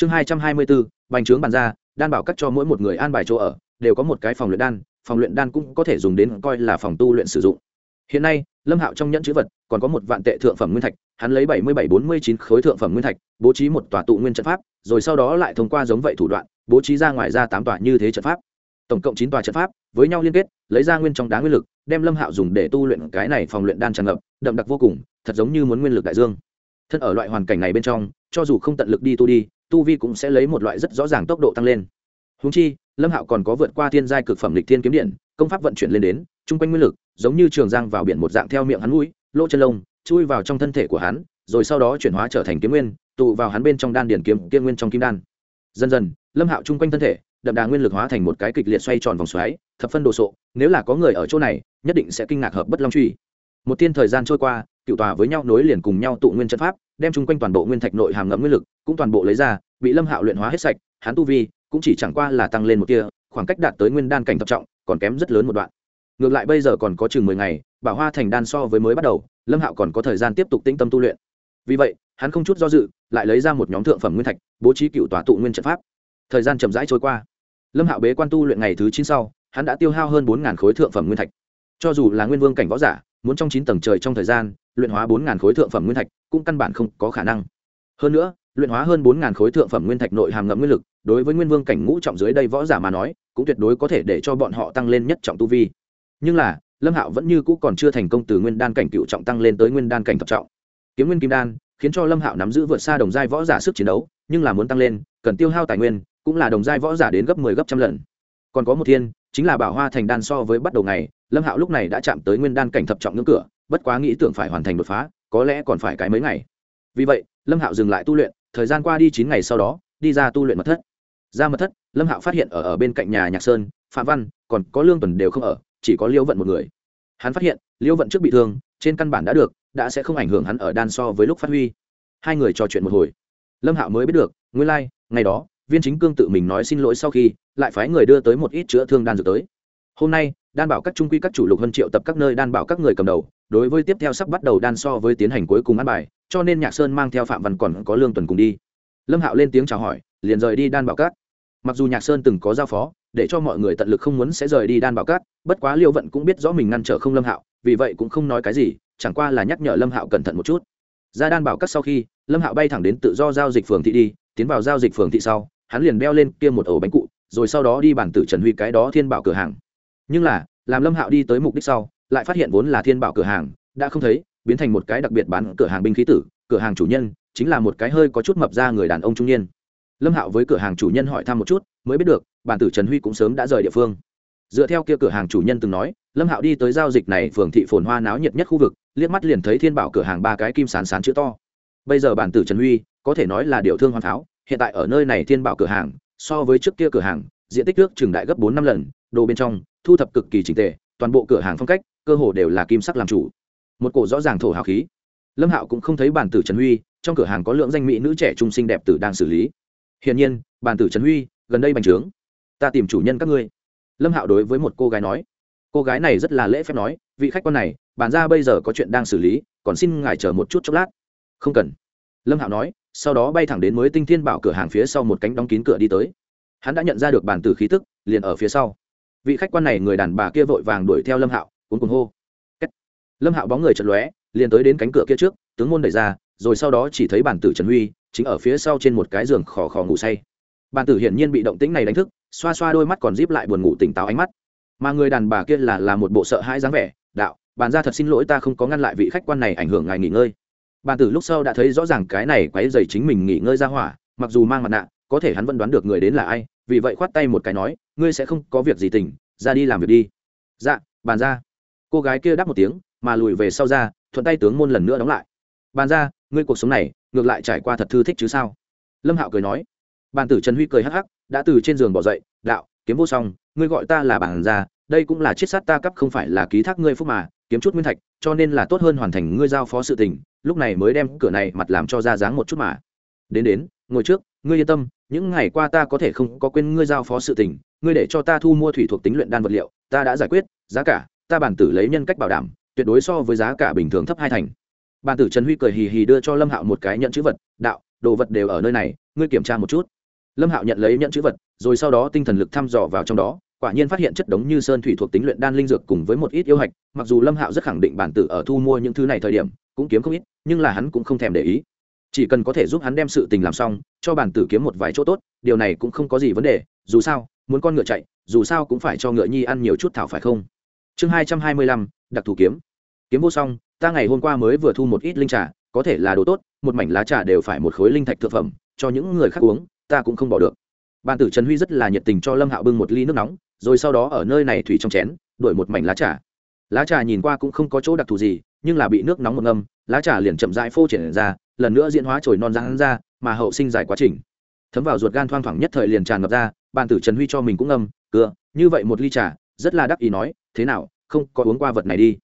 chương hai trăm hai mươi bốn bành trướng bàn ra, đan bảo cắt cho mỗi một người an bài chỗ ở, đều có một cái phòng luyện đan, phòng luyện đan cũng có thể dùng đến coi là phòng tu luyện sử dụng. Hiện nay, lâm hạo trong nhẫn chữ vật, còn có một vạn tệ thượng phẩm nguyên thạch, hắn lấy bảy mươi bảy bốn mươi chín khối thượng phẩm nguyên thạch, bố trí một tòa tụ nguyên trận pháp, rồi sau đó lại thông qua giống vậy thủ đoạn, bố trí ra ngoài ra tám tòa như thế trận pháp. Tổng cộng chín tòa trận pháp, với nhau liên kết, lấy ra nguyên trong đá nguyên lực, đem lâm hạo dùng để tu luyện cái này phòng luyện đan tràn ngập, đậm đặc vô cùng, thật giống như muốn nguyên lực đại dương. Thân ở loại hoàn cảnh này bên trong, cho dù không tận lực đi tu đi tu vi cũng sẽ lấy một loại rất rõ ràng tốc độ tăng lên. Húng chi, lâm hạo còn có vượt qua thiên giai cực phẩm lịch thiên kiếm điện, công pháp vận chuyển lên đến, chung quanh nguyên lực, giống như trường giang vào biển một dạng theo miệng hắn mũi, lỗ chân lông, chui vào trong thân thể của hắn, rồi sau đó chuyển hóa trở thành kiếm nguyên, tụ vào hắn bên trong đan điển kiếm tiên nguyên trong kim đan. Dần dần, lâm hạo chung quanh thân thể, đậm đà nguyên lực hóa thành một cái kịch liệt xoay tròn vòng xoáy, thập phân đồ sộ, nếu là có người ở chỗ này, nhất định sẽ kinh ngạc hợp bất long truy. Một tiên thời gian trôi qua, cựu tòa với nhau nối liền cùng nhau tụ nguyên trận pháp, đem chung quanh toàn bộ nguyên thạch nội hàm ngẫm nguyên lực, cũng toàn bộ lấy ra bị lâm hạo luyện hóa hết sạch, hắn tu vi cũng chỉ chẳng qua là tăng lên một kia khoảng cách đạt tới nguyên đan cảnh thập trọng, còn kém rất lớn một đoạn. Ngược lại bây giờ còn có chừng mười ngày, bảo hoa thành đan so với mới bắt đầu, lâm hạo còn có thời gian tiếp tục tĩnh tâm tu luyện. Vì vậy, hắn không chút do dự, lại lấy ra một nhóm thượng phẩm nguyên thạch, bố trí cựu tòa tụ nguyên trận pháp. Thời gian chậm rãi trôi qua. Lâm hạo bế quan tu luyện ngày thứ chín sau, hắn đã tiêu hao hơn bốn khối thượng phẩm nguyên thạch. Cho dù là nguyên vương cảnh võ giả, muốn trong chín tầng trời trong thời gian, luyện hóa bốn khối thượng phẩm nguyên thạch cũng căn bản không có khả năng. Hơn nữa luyện hóa hơn bốn khối thượng phẩm nguyên thạch nội hàm ngậm nguyên lực, đối với nguyên vương cảnh ngũ trọng dưới đây võ giả mà nói, cũng tuyệt đối có thể để cho bọn họ tăng lên nhất trọng tu vi. Nhưng là, lâm hạo vẫn như cũ còn chưa thành công từ nguyên đan cảnh cựu trọng tăng lên tới nguyên đan cảnh thập trọng. Kiếm nguyên kim đan, khiến cho lâm hạo nắm giữ vượt xa đồng giai võ giả sức chiến đấu, nhưng là muốn tăng lên, cần tiêu hao tài nguyên, cũng là đồng giai võ giả đến gấp mười 10 gấp trăm lần. Còn có một thiên, chính là bảo hoa thành đan so với bắt đầu ngày, lâm hạo lúc này đã chạm tới nguyên đan cảnh thập trọng ngưỡng cửa, bất quá nghĩ tưởng phải hoàn thành đột phá, có lẽ còn phải cái mấy ngày. Vì vậy, lâm hạo dừng lại tu luyện thời gian qua đi chín ngày sau đó đi ra tu luyện mật thất. Ra mật thất lâm hạo phát hiện ở ở bên cạnh nhà nhạc sơn phạm văn còn có lương tuần đều không ở chỉ có liễu vận một người. Hắn phát hiện liễu vận trước bị thương trên căn bản đã được đã sẽ không ảnh hưởng hắn ở đan so với lúc phát huy. Hai người trò chuyện một hồi. Lâm hạo mới biết được nguyên lai、like, ngày đó viên chính cương tự mình nói xin lỗi sau khi lại phái người đưa tới một ít chữa thương đan dược tới. Hôm nay đan bảo các trung quy các chủ lục hơn triệu tập các nơi đan bảo các người cầm đầu đối với tiếp theo sắp bắt đầu đan so với tiến hành cuối cùng ăn bài cho nên nhạc sơn mang theo phạm văn còn có lương tuần cùng đi lâm hạo lên tiếng chào hỏi liền rời đi đan bảo Cát. mặc dù nhạc sơn từng có giao phó để cho mọi người tận lực không muốn sẽ rời đi đan bảo Cát, bất quá liêu vận cũng biết rõ mình ngăn trở không lâm hạo vì vậy cũng không nói cái gì chẳng qua là nhắc nhở lâm hạo cẩn thận một chút ra đan bảo Cát sau khi lâm hạo bay thẳng đến tự do giao dịch phường thị đi tiến vào giao dịch phường thị sau hắn liền beo lên kia một ổ bánh cụ rồi sau đó đi bản tử trần huy cái đó thiên bảo cửa hàng nhưng là làm lâm hạo đi tới mục đích sau lại phát hiện vốn là thiên bảo cửa hàng đã không thấy biến thành một cái đặc biệt bán cửa hàng binh khí tử, cửa hàng chủ nhân chính là một cái hơi có chút mập ra người đàn ông trung niên. Lâm hạo với cửa hàng chủ nhân hỏi thăm một chút, mới biết được, bản tử trần huy cũng sớm đã rời địa phương. Dựa theo kia cửa hàng chủ nhân từng nói, lâm hạo đi tới giao dịch này phường thị phồn hoa náo nhiệt nhất khu vực, liếc mắt liền thấy thiên bảo cửa hàng ba cái kim sán sán chữ to. Bây giờ bản tử trần huy, có thể nói là điều thương hoàn tháo, hiện tại ở nơi này thiên bảo cửa hàng, so với trước kia cửa hàng, diện tích nước trừng đại gấp bốn năm lần, đồ bên trong, thu thập cực kỳ trình tề, toàn bộ cửa hàng phong cách, cơ hồ đều là kim sắc làm chủ một cổ rõ ràng thổ hào khí. Lâm hạo cũng không thấy bản tử trần huy, trong cửa hàng có lượng danh mỹ nữ trẻ trung xinh đẹp tử đang xử lý. Hiển nhiên, bản tử trần huy, gần đây bành trướng. Ta tìm chủ nhân các ngươi. Lâm hạo đối với một cô gái nói. Cô gái này rất là lễ phép nói, vị khách quan này bàn ra bây giờ có chuyện đang xử lý, còn xin ngài chờ một chút chốc lát. Không cần. Lâm hạo nói, sau đó bay thẳng đến mới tinh thiên bảo cửa hàng phía sau một cánh đóng kín cửa đi tới. Hắn đã nhận ra được bản tử khí tức, liền ở phía sau. Vị khách quan này người đàn bà kia vội vàng đuổi theo lâm hạo, cuốn cuồng hô lâm hạo bóng người chật lóe, liền tới đến cánh cửa kia trước, tướng môn đẩy ra, rồi sau đó chỉ thấy bản tử trần huy, chính ở phía sau trên một cái giường khò khò ngủ say. Bản tử hiển nhiên bị động tĩnh này đánh thức, xoa xoa đôi mắt còn díp lại buồn ngủ tỉnh táo ánh mắt. Mà người đàn bà kia là là một bộ sợ hãi dáng vẻ, đạo bàn ra thật xin lỗi ta không có ngăn lại vị khách quan này ảnh hưởng ngài nghỉ ngơi. Bàn tử lúc sau đã thấy rõ ràng cái này quấy dày chính mình nghỉ ngơi ra hỏa, mặc dù mang mặt nạ, có thể hắn vẫn đoán được người đến là ai, vì vậy khoát tay một cái nói, ngươi sẽ không có việc gì tỉnh, ra đi làm việc đi. Dạ bàn ra cô gái kia đáp một tiếng mà lùi về sau ra, thuận tay tướng môn lần nữa đóng lại. Bàn ra, ngươi cuộc sống này, ngược lại trải qua thật thư thích chứ sao? Lâm hạo cười nói. Bàn tử trần huy cười hắc hắc, đã từ trên giường bỏ dậy, đạo, kiếm vô song, ngươi gọi ta là bàn ra, đây cũng là chiết sát ta cấp không phải là ký thác ngươi phúc mà, kiếm chút nguyên thạch, cho nên là tốt hơn hoàn thành ngươi giao phó sự tình, lúc này mới đem cửa này mặt làm cho ra dáng một chút mà. Đến đến, ngồi trước, ngươi yên tâm, những ngày qua ta có thể không có quên ngươi giao phó sự tình, ngươi để cho ta thu mua thủy thuộc tính luyện đan vật liệu, ta đã giải quyết, giá cả, ta bản tử lấy nhân cách bảo đảm tuyệt đối so với giá cả bình thường thấp hai thành. Bản tử trần huy cười hì hì đưa cho lâm hạo một cái nhận chữ vật, đạo, đồ vật đều ở nơi này, ngươi kiểm tra một chút. Lâm hạo nhận lấy nhận chữ vật, rồi sau đó tinh thần lực thăm dò vào trong đó, quả nhiên phát hiện chất đống như sơn thủy thuộc tính luyện đan linh dược cùng với một ít yêu hạch, mặc dù lâm hạo rất khẳng định bản tử ở thu mua những thứ này thời điểm, cũng kiếm không ít, nhưng là hắn cũng không thèm để ý. Chỉ cần có thể giúp hắn đem sự tình làm xong, cho bản tử kiếm một vài chỗ tốt, điều này cũng không có gì vấn đề, dù sao, muốn con ngựa chạy, dù sao cũng phải cho ngựa nhi ăn nhiều chút thảo phải không? Chương hai trăm hai mươi lăm, đặc thù kiếm kiếm vô song, ta ngày hôm qua mới vừa thu một ít linh trà, có thể là đồ tốt, một mảnh lá trà đều phải một khối linh thạch thực phẩm, cho những người khác uống, ta cũng không bỏ được. Ban tử trần huy rất là nhiệt tình cho lâm hạo bưng một ly nước nóng, rồi sau đó ở nơi này thủy trong chén đổi một mảnh lá trà. Lá trà nhìn qua cũng không có chỗ đặc thù gì, nhưng là bị nước nóng một ngâm, lá trà liền chậm rãi phô triển ra, lần nữa diễn hóa trồi non rán ra, mà hậu sinh dài quá trình. Thấm vào ruột gan thoang thoảng nhất thời liền tràn ngập ra ban tử trần huy cho mình cũng ngâm cưa như vậy một ly trà, rất là đắc ý nói, thế nào, không có uống qua vật này đi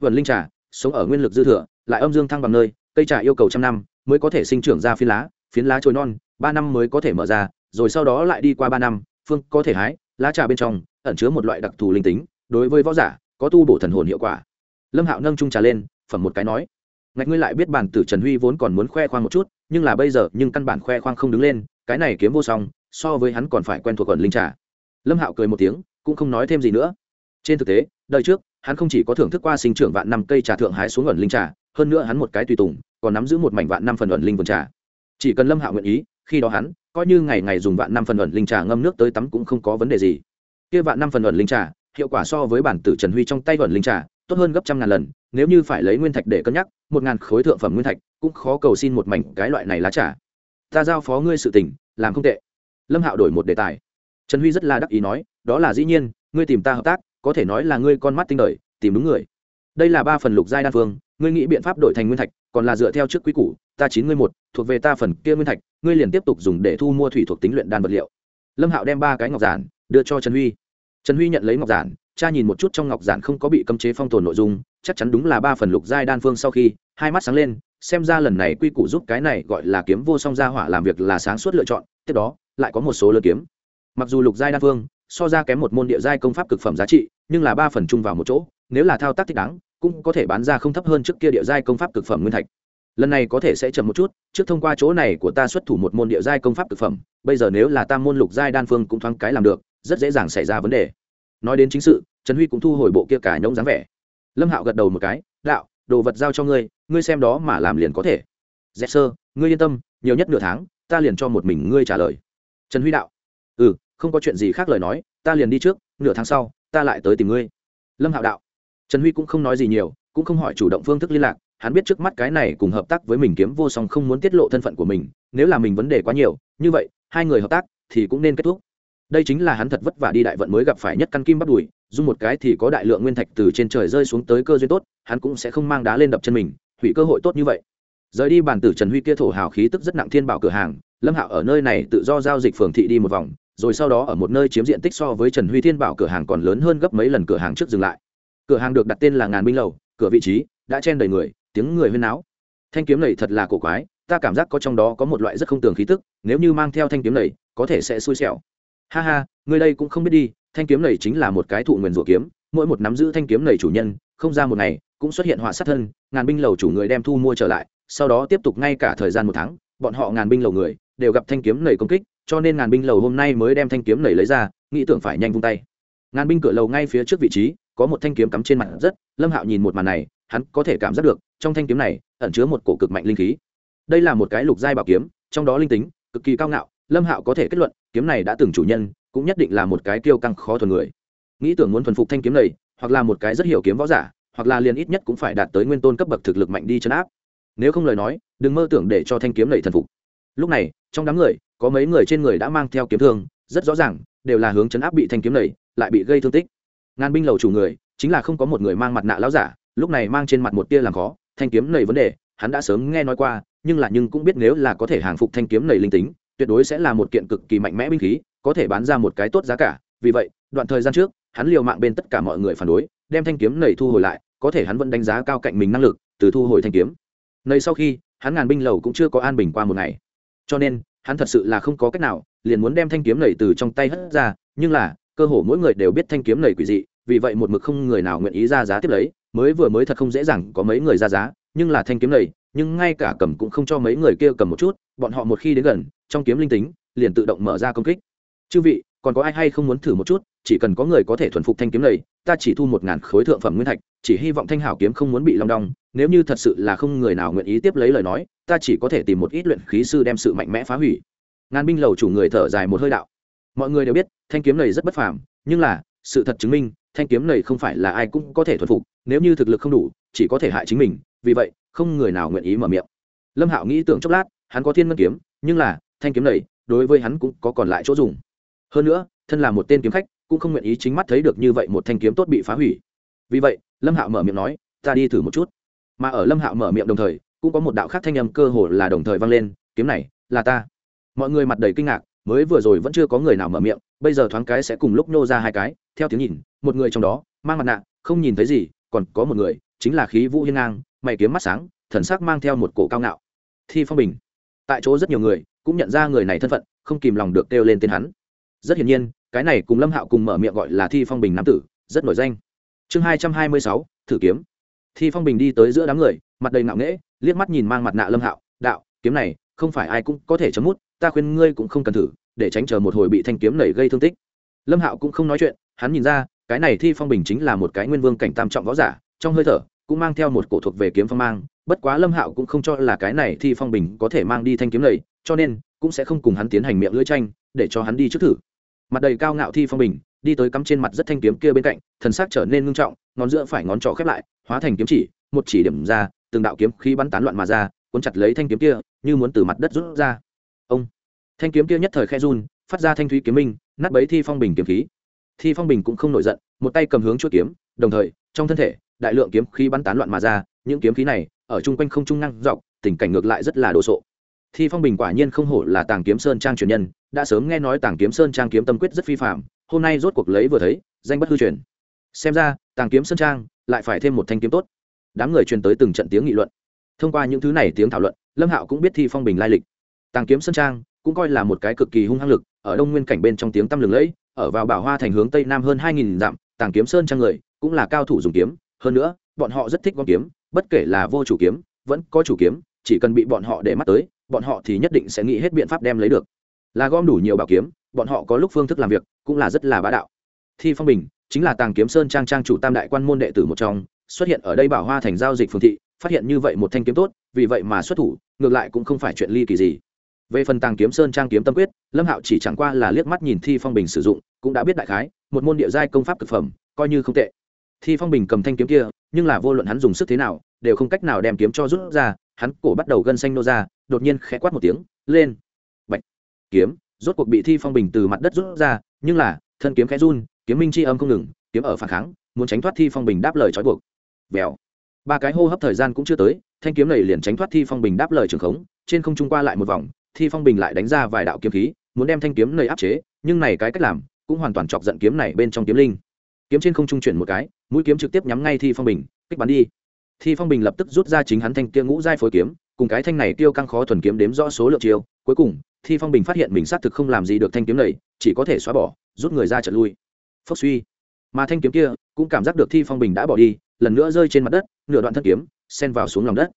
vần linh trà, sống ở nguyên lực dư thừa, lại âm dương thăng bằng nơi, cây trà yêu cầu trăm năm mới có thể sinh trưởng ra phiến lá phiến lá trồi non, ba năm mới có thể mở ra, rồi sau đó lại đi qua ba năm, phương có thể hái, lá trà bên trong ẩn chứa một loại đặc thù linh tính, đối với võ giả, có tu bổ thần hồn hiệu quả. Lâm hạo nâng trung trà lên, phẩm một cái nói, ngạch ngươi lại biết bản tử trần huy vốn còn muốn khoe khoang một chút, nhưng là bây giờ nhưng căn bản khoe khoang không đứng lên, cái này kiếm vô song, so với hắn còn phải quen thuộc quần linh trà. Lâm hạo cười một tiếng, cũng không nói thêm gì nữa. Trên thực tế, đời trước hắn không chỉ có thưởng thức qua sinh trưởng vạn năm cây trà thượng hái xuống ẩn linh trà, hơn nữa hắn một cái tùy tùng, còn nắm giữ một mảnh vạn năm phần ẩn linh vườn trà. Chỉ cần lâm hạo nguyện ý, khi đó hắn, coi như ngày ngày dùng vạn năm phần ẩn linh trà ngâm nước tới tắm cũng không có vấn đề gì. Kia vạn năm phần ẩn linh trà, hiệu quả so với bản tử trần huy trong tay ẩn linh trà, tốt hơn gấp trăm ngàn lần, nếu như phải lấy nguyên thạch để cân nhắc, một ngàn khối thượng phẩm nguyên thạch, cũng khó cầu xin một mảnh cái loại này lá trà. Ta giao phó ngươi sự tình, làm không tệ. Lâm hạo đổi một đề tài. Trần huy rất là đắc ý nói, đó là dĩ nhiên, ngươi tìm ta hợp tác có thể nói là ngươi con mắt tinh đời, tìm đúng người. Đây là ba phần lục giai đan phương, ngươi nghĩ biện pháp đổi thành nguyên thạch, còn là dựa theo trước quy củ, ta chín ngươi một, thuộc về ta phần kia nguyên thạch, ngươi liền tiếp tục dùng để thu mua thủy thuộc tính luyện đan vật liệu. Lâm hạo đem ba cái ngọc giản đưa cho trần huy. Trần huy nhận lấy ngọc giản, cha nhìn một chút trong ngọc giản không có bị cấm chế phong tồn nội dung, chắc chắn đúng là ba phần lục giai đan phương sau khi, hai mắt sáng lên, xem ra lần này quy củ giúp cái này gọi là kiếm vô song gia hỏa làm việc là sáng suốt lựa chọn, tiếp đó, lại có một số lơ kiếm. Mặc dù lục giai đan phương, so ra kém một môn địa giai công pháp cực phẩm giá trị nhưng là ba phần chung vào một chỗ, nếu là thao tác thích đáng, cũng có thể bán ra không thấp hơn trước kia địa giai công pháp cực phẩm nguyên thạch. Lần này có thể sẽ chậm một chút, trước thông qua chỗ này của ta xuất thủ một môn địa giai công pháp cực phẩm, bây giờ nếu là tam môn lục giai đan phương cũng thoáng cái làm được, rất dễ dàng xảy ra vấn đề. Nói đến chính sự, trần huy cũng thu hồi bộ kia cả nhông dáng vẻ. Lâm hạo gật đầu một cái, đạo, đồ vật giao cho ngươi ngươi xem đó mà làm liền có thể. Dạ, Dẹp sơ ngươi yên tâm, nhiều nhất nửa tháng, ta liền cho một mình ngươi trả lời. Trần huy đạo ừ không có chuyện gì khác lời nói, ta liền đi trước, nửa tháng sau ta lại tới tìm ngươi. Lâm hạo đạo. Trần huy cũng không nói gì nhiều, cũng không hỏi chủ động phương thức liên lạc, hắn biết trước mắt cái này cùng hợp tác với mình kiếm vô song không muốn tiết lộ thân phận của mình, nếu là mình vấn đề quá nhiều, như vậy, hai người hợp tác thì cũng nên kết thúc. Đây chính là hắn thật vất vả đi đại vận mới gặp phải nhất căn kim bắt đùi, dùng một cái thì có đại lượng nguyên thạch từ trên trời rơi xuống tới cơ duyên tốt, hắn cũng sẽ không mang đá lên đập chân mình, hủy cơ hội tốt như vậy. Rời đi bàn tử trần huy kia thổ hào khí tức rất nặng thiên bảo cửa hàng, lâm hạo ở nơi này tự do giao dịch phường thị đi một vòng rồi sau đó ở một nơi chiếm diện tích so với trần huy thiên bảo cửa hàng còn lớn hơn gấp mấy lần cửa hàng trước dừng lại. Cửa hàng được đặt tên là ngàn binh lầu, cửa vị trí đã chen đầy người, tiếng người huyên náo. Thanh kiếm này thật là cổ quái, ta cảm giác có trong đó có một loại rất không tường khí tức, nếu như mang theo thanh kiếm này, có thể sẽ xui xẻo. Ha ha, người đây cũng không biết đi, thanh kiếm này chính là một cái thụ nguyền rủa kiếm, mỗi một nắm giữ thanh kiếm này chủ nhân, không ra một ngày, cũng xuất hiện họa sát thân, ngàn binh lầu chủ người đem thu mua trở lại, sau đó tiếp tục ngay cả thời gian một tháng, bọn họ ngàn binh lầu người đều gặp thanh kiếm nầy công kích cho nên ngàn binh lầu hôm nay mới đem thanh kiếm nảy lấy ra, nghĩ tưởng phải nhanh vung tay. Ngàn binh cửa lầu ngay phía trước vị trí, có một thanh kiếm cắm trên mặt rất, lâm hạo nhìn một màn này, hắn có thể cảm giác được, trong thanh kiếm này, ẩn chứa một cổ cực mạnh linh khí. Đây là một cái lục giai bảo kiếm, trong đó linh tính, cực kỳ cao ngạo, lâm hạo có thể kết luận, kiếm này đã từng chủ nhân, cũng nhất định là một cái kiêu căng khó thuần người. Nghĩ tưởng muốn thuần phục thanh kiếm này, hoặc là một cái rất hiểu kiếm võ giả, hoặc là liền ít nhất cũng phải đạt tới nguyên tôn cấp bậc thực lực mạnh đi chấn áp. Nếu không lời nói, đừng mơ tưởng để cho thanh kiếm này thần phục. Lúc này, trong đám người có mấy người trên người đã mang theo kiếm thương, rất rõ ràng, đều là hướng chấn áp bị thanh kiếm này, lại bị gây thương tích. Ngàn binh lầu chủ người, chính là không có một người mang mặt nạ lão giả, lúc này mang trên mặt một tia làm khó, thanh kiếm này vấn đề, hắn đã sớm nghe nói qua, nhưng là nhưng cũng biết nếu là có thể hàng phục thanh kiếm này linh tính, tuyệt đối sẽ là một kiện cực kỳ mạnh mẽ binh khí, có thể bán ra một cái tốt giá cả. Vì vậy, đoạn thời gian trước, hắn liều mạng bên tất cả mọi người phản đối, đem thanh kiếm này thu hồi lại, có thể hắn vẫn đánh giá cao cạnh mình năng lực, từ thu hồi thanh kiếm. Này sau khi, hắn ngàn binh lầu cũng chưa có an bình qua một ngày. Cho nên hắn thật sự là không có cách nào, liền muốn đem thanh kiếm này từ trong tay hất ra, nhưng là, cơ hồ mỗi người đều biết thanh kiếm này quỷ dị, vì vậy một mực không người nào nguyện ý ra giá tiếp lấy, mới vừa mới thật không dễ dàng có mấy người ra giá, nhưng là thanh kiếm này, nhưng ngay cả cầm cũng không cho mấy người kia cầm một chút, bọn họ một khi đến gần, trong kiếm linh tính, liền tự động mở ra công kích. Chư vị còn có ai hay không muốn thử một chút, chỉ cần có người có thể thuần phục thanh kiếm này, ta chỉ thu một ngàn khối thượng phẩm nguyên thạch, chỉ hy vọng thanh hảo kiếm không muốn bị long đong, nếu như thật sự là không người nào nguyện ý tiếp lấy lời nói, ta chỉ có thể tìm một ít luyện khí sư đem sự mạnh mẽ phá hủy. Ngàn binh lầu chủ người thở dài một hơi đạo. Mọi người đều biết, thanh kiếm này rất bất phàm, nhưng là, sự thật chứng minh, thanh kiếm này không phải là ai cũng có thể thuần phục, nếu như thực lực không đủ, chỉ có thể hại chính mình, vì vậy, không người nào nguyện ý mở miệng. Lâm hạo nghĩ tưởng chốc lát, hắn có thiên ngân kiếm, nhưng là, thanh kiếm này, đối với hắn cũng có còn lại chỗ dùng hơn nữa, thân là một tên kiếm khách, cũng không nguyện ý chính mắt thấy được như vậy một thanh kiếm tốt bị phá hủy. Vì vậy, lâm hạo mở miệng nói, ta đi thử một chút. Mà ở lâm hạo mở miệng đồng thời, cũng có một đạo khác thanh âm cơ hồ là đồng thời vang lên, kiếm này, là ta. Mọi người mặt đầy kinh ngạc, mới vừa rồi vẫn chưa có người nào mở miệng, bây giờ thoáng cái sẽ cùng lúc nô ra hai cái, theo tiếng nhìn, một người trong đó, mang mặt nạ, không nhìn thấy gì, còn có một người, chính là khí vũ hiên ngang, mày kiếm mắt sáng, thần sắc mang theo một cổ cao ngạo. Thi phong bình. Tại chỗ rất nhiều người, cũng nhận ra người này thân phận, không kìm lòng được kêu lên tên hắn rất hiển nhiên cái này cùng lâm hạo cùng mở miệng gọi là thi phong bình nam tử rất nổi danh. Chương hai trăm hai mươi sáu thử kiếm. Thi phong bình đi tới giữa đám người mặt đầy ngạo nghễ liếc mắt nhìn mang mặt nạ lâm hạo đạo kiếm này không phải ai cũng có thể chấm mút ta khuyên ngươi cũng không cần thử để tránh chờ một hồi bị thanh kiếm nảy gây thương tích. Lâm hạo cũng không nói chuyện hắn nhìn ra cái này thi phong bình chính là một cái nguyên vương cảnh tam trọng võ giả trong hơi thở cũng mang theo một cổ thuộc về kiếm phong mang bất quá lâm hạo cũng không cho là cái này thi phong bình có thể mang đi thanh kiếm lầy, cho nên cũng sẽ không cùng hắn tiến hành miệng lưỡi tranh để cho hắn đi trước thử mặt đầy cao ngạo thi phong bình, đi tới cắm trên mặt rất thanh kiếm kia bên cạnh, thần sắc trở nên ngưng trọng, ngón giữa phải ngón trỏ khép lại, hóa thành kiếm chỉ, một chỉ điểm ra, từng đạo kiếm khí bắn tán loạn mà ra, cuốn chặt lấy thanh kiếm kia, như muốn từ mặt đất rút ra. Ông! Thanh kiếm kia nhất thời khe run, phát ra thanh thúy kiếm minh, nát bấy thi phong bình kiếm khí. Thi phong bình cũng không nổi giận, một tay cầm hướng chuỗi kiếm, đồng thời, trong thân thể, đại lượng kiếm khí bắn tán loạn mà ra, những kiếm khí này, ở chung quanh không trung năng dọc, tình cảnh ngược lại rất là đồ sộ thi phong bình quả nhiên không hổ là tàng kiếm sơn trang truyền nhân, đã sớm nghe nói tàng kiếm sơn trang kiếm tâm quyết rất phi phạm hôm nay rốt cuộc lấy vừa thấy, danh bất hư truyền. Xem ra, tàng kiếm sơn trang lại phải thêm một thanh kiếm tốt. Đám người truyền tới từng trận tiếng nghị luận. Thông qua những thứ này tiếng thảo luận, lâm hạo cũng biết thi phong bình lai lịch. Tàng kiếm sơn trang cũng coi là một cái cực kỳ hung hăng lực, ở đông nguyên cảnh bên trong tiếng tăm lừng lẫy, ở vào bảo hoa thành hướng tây nam hơn hai nghìn dặm, tàng kiếm sơn trang người cũng là cao thủ dùng kiếm, hơn nữa, bọn họ rất thích con kiếm, bất kể là vô chủ kiếm, vẫn có chủ kiếm, chỉ cần bị bọn họ để mắt tới bọn họ thì nhất định sẽ nghĩ hết biện pháp đem lấy được. Là gom đủ nhiều bảo kiếm, bọn họ có lúc phương thức làm việc cũng là rất là bá đạo. Thi phong bình chính là tàng kiếm sơn trang trang chủ tam đại quan môn đệ tử một trong, xuất hiện ở đây bảo hoa thành giao dịch phương thị, phát hiện như vậy một thanh kiếm tốt, vì vậy mà xuất thủ, ngược lại cũng không phải chuyện ly kỳ gì. Về phần tàng kiếm sơn trang kiếm tâm quyết, lâm hạo chỉ chẳng qua là liếc mắt nhìn thi phong bình sử dụng, cũng đã biết đại khái, một môn địa giai công pháp thực phẩm, coi như không tệ. Thi phong bình cầm thanh kiếm kia, nhưng là vô luận hắn dùng sức thế nào, đều không cách nào đem kiếm cho rút ra hắn cổ bắt đầu gân xanh nô ra, đột nhiên khẽ quát một tiếng, lên. Bạch. Kiếm. Rốt cuộc bị thi phong bình từ mặt đất rút ra, nhưng là, thân kiếm khẽ run, kiếm minh c h i âm không ngừng, kiếm ở phản kháng, muốn tránh thoát thi phong bình đáp lời trói buộc. Vèo. Ba cái hô hấp thời gian cũng chưa tới, thanh kiếm này liền tránh thoát thi phong bình đáp lời trường khống, trên không trung qua lại một vòng, thi phong bình lại đánh ra vài đạo kiếm khí, muốn đem thanh kiếm này áp chế, nhưng này cái cách làm, cũng hoàn toàn chọc giận kiếm này bên trong kiếm linh. Kiếm trên không trung chuyển một cái, mũi kiếm trực tiếp nhắm ngay thi phong bình, kích bắn đi thi phong bình lập tức rút ra chính hắn thanh kia ngũ giai phối kiếm, cùng cái thanh này tiêu căng khó thuần kiếm đếm rõ số lượng chiêu. Cuối cùng, thi phong bình phát hiện mình xác thực không làm gì được thanh kiếm này, chỉ có thể xóa bỏ, rút người ra trận lui. Phốc suy. Mà thanh kiếm kia cũng cảm giác được thi phong bình đã bỏ đi, lần nữa rơi trên mặt đất, nửa đoạn thân kiếm, xen vào xuống lòng đất.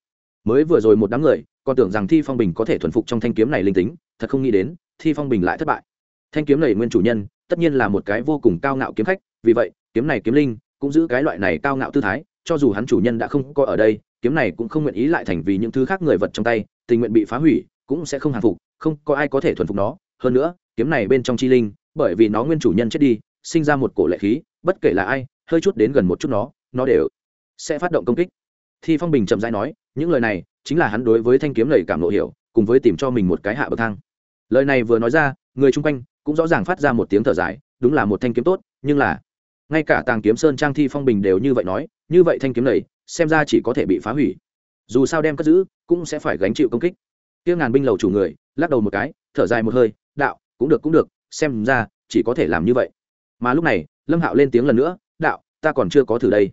Mới vừa rồi một đám người, còn tưởng rằng thi phong bình có thể thuần phục trong thanh kiếm này linh tính, thật không nghĩ đến, thi phong bình lại thất bại. Thanh kiếm này nguyên chủ nhân, tất nhiên là một cái vô cùng cao ngạo kiếm khách, vì vậy, kiếm này kiếm linh cũng giữ cái loại này cao ngạo tư thái cho dù hắn chủ nhân đã không có ở đây, kiếm này cũng không nguyện ý lại thành vì những thứ khác người vật trong tay, tình nguyện bị phá hủy, cũng sẽ không hàng phục, không có ai có thể thuần phục nó. Hơn nữa, kiếm này bên trong chi linh, bởi vì nó nguyên chủ nhân chết đi, sinh ra một cổ lệ khí, bất kể là ai, hơi chút đến gần một chút nó nó đều sẽ phát động công kích. Thi phong bình chậm rãi nói, những lời này chính là hắn đối với thanh kiếm lầy cảm lộ hiểu, cùng với tìm cho mình một cái hạ bậc thang. Lời này vừa nói ra, người chung quanh cũng rõ ràng phát ra một tiếng thở dài, đúng là một thanh kiếm tốt, nhưng là, ngay cả tàng kiếm sơn trang thi phong bình đều như vậy nói như vậy thanh kiếm này, xem ra chỉ có thể bị phá hủy. Dù sao đem cất giữ, cũng sẽ phải gánh chịu công kích. Tiêu ngàn binh lầu chủ người, lắc đầu một cái, thở dài một hơi, đạo, cũng được cũng được, xem ra chỉ có thể làm như vậy. Mà lúc này, lâm hạo lên tiếng lần nữa, đạo, ta còn chưa có thử đây.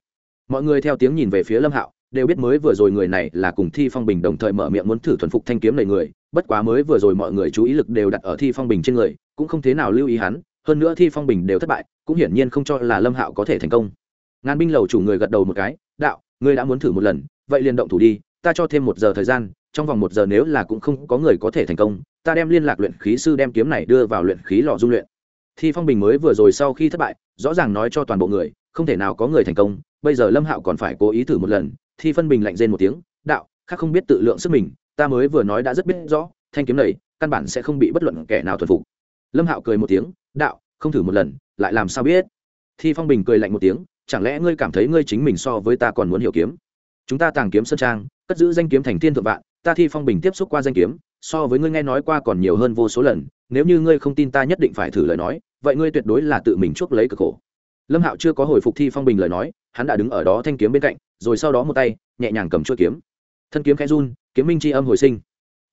Mọi người theo tiếng nhìn về phía lâm hạo, đều biết mới vừa rồi người này là cùng thi phong bình đồng thời mở miệng muốn thử thuần phục thanh kiếm này người, bất quá mới vừa rồi mọi người chú ý lực đều đặt ở thi phong bình trên người, cũng không thế nào lưu ý hắn, hơn nữa thi phong bình đều thất bại, cũng hiển nhiên không cho là lâm hạo có thể thành công ngàn binh lầu chủ người gật đầu một cái, đạo, ngươi đã muốn thử một lần, vậy liền động thủ đi, ta cho thêm một giờ thời gian, trong vòng một giờ nếu là cũng không có người có thể thành công, ta đem liên lạc luyện khí sư đem kiếm này đưa vào luyện khí lò dung luyện. Thi phong bình mới vừa rồi sau khi thất bại, rõ ràng nói cho toàn bộ người, không thể nào có người thành công, bây giờ lâm hạo còn phải cố ý thử một lần, thi phân bình lạnh rên một tiếng, đạo, khác không biết tự lượng sức mình, ta mới vừa nói đã rất biết rõ, thanh kiếm này căn bản sẽ không bị bất luận kẻ nào thuần phục. Lâm hạo cười một tiếng, đạo, không thử một lần, lại làm sao biết? Thi phong bình cười lạnh một tiếng chẳng lẽ ngươi cảm thấy ngươi chính mình so với ta còn muốn hiểu kiếm? Chúng ta tàng kiếm sơn trang, cất giữ danh kiếm thành thiên thượng vạn, ta thi phong bình tiếp xúc qua danh kiếm, so với ngươi nghe nói qua còn nhiều hơn vô số lần, nếu như ngươi không tin ta nhất định phải thử lời nói, vậy ngươi tuyệt đối là tự mình chuốc lấy cực khổ. Lâm hạo chưa có hồi phục thi phong bình lời nói, hắn đã đứng ở đó thanh kiếm bên cạnh, rồi sau đó một tay, nhẹ nhàng cầm chuôi kiếm. Thân kiếm khẽ run, kiếm minh chi âm hồi sinh.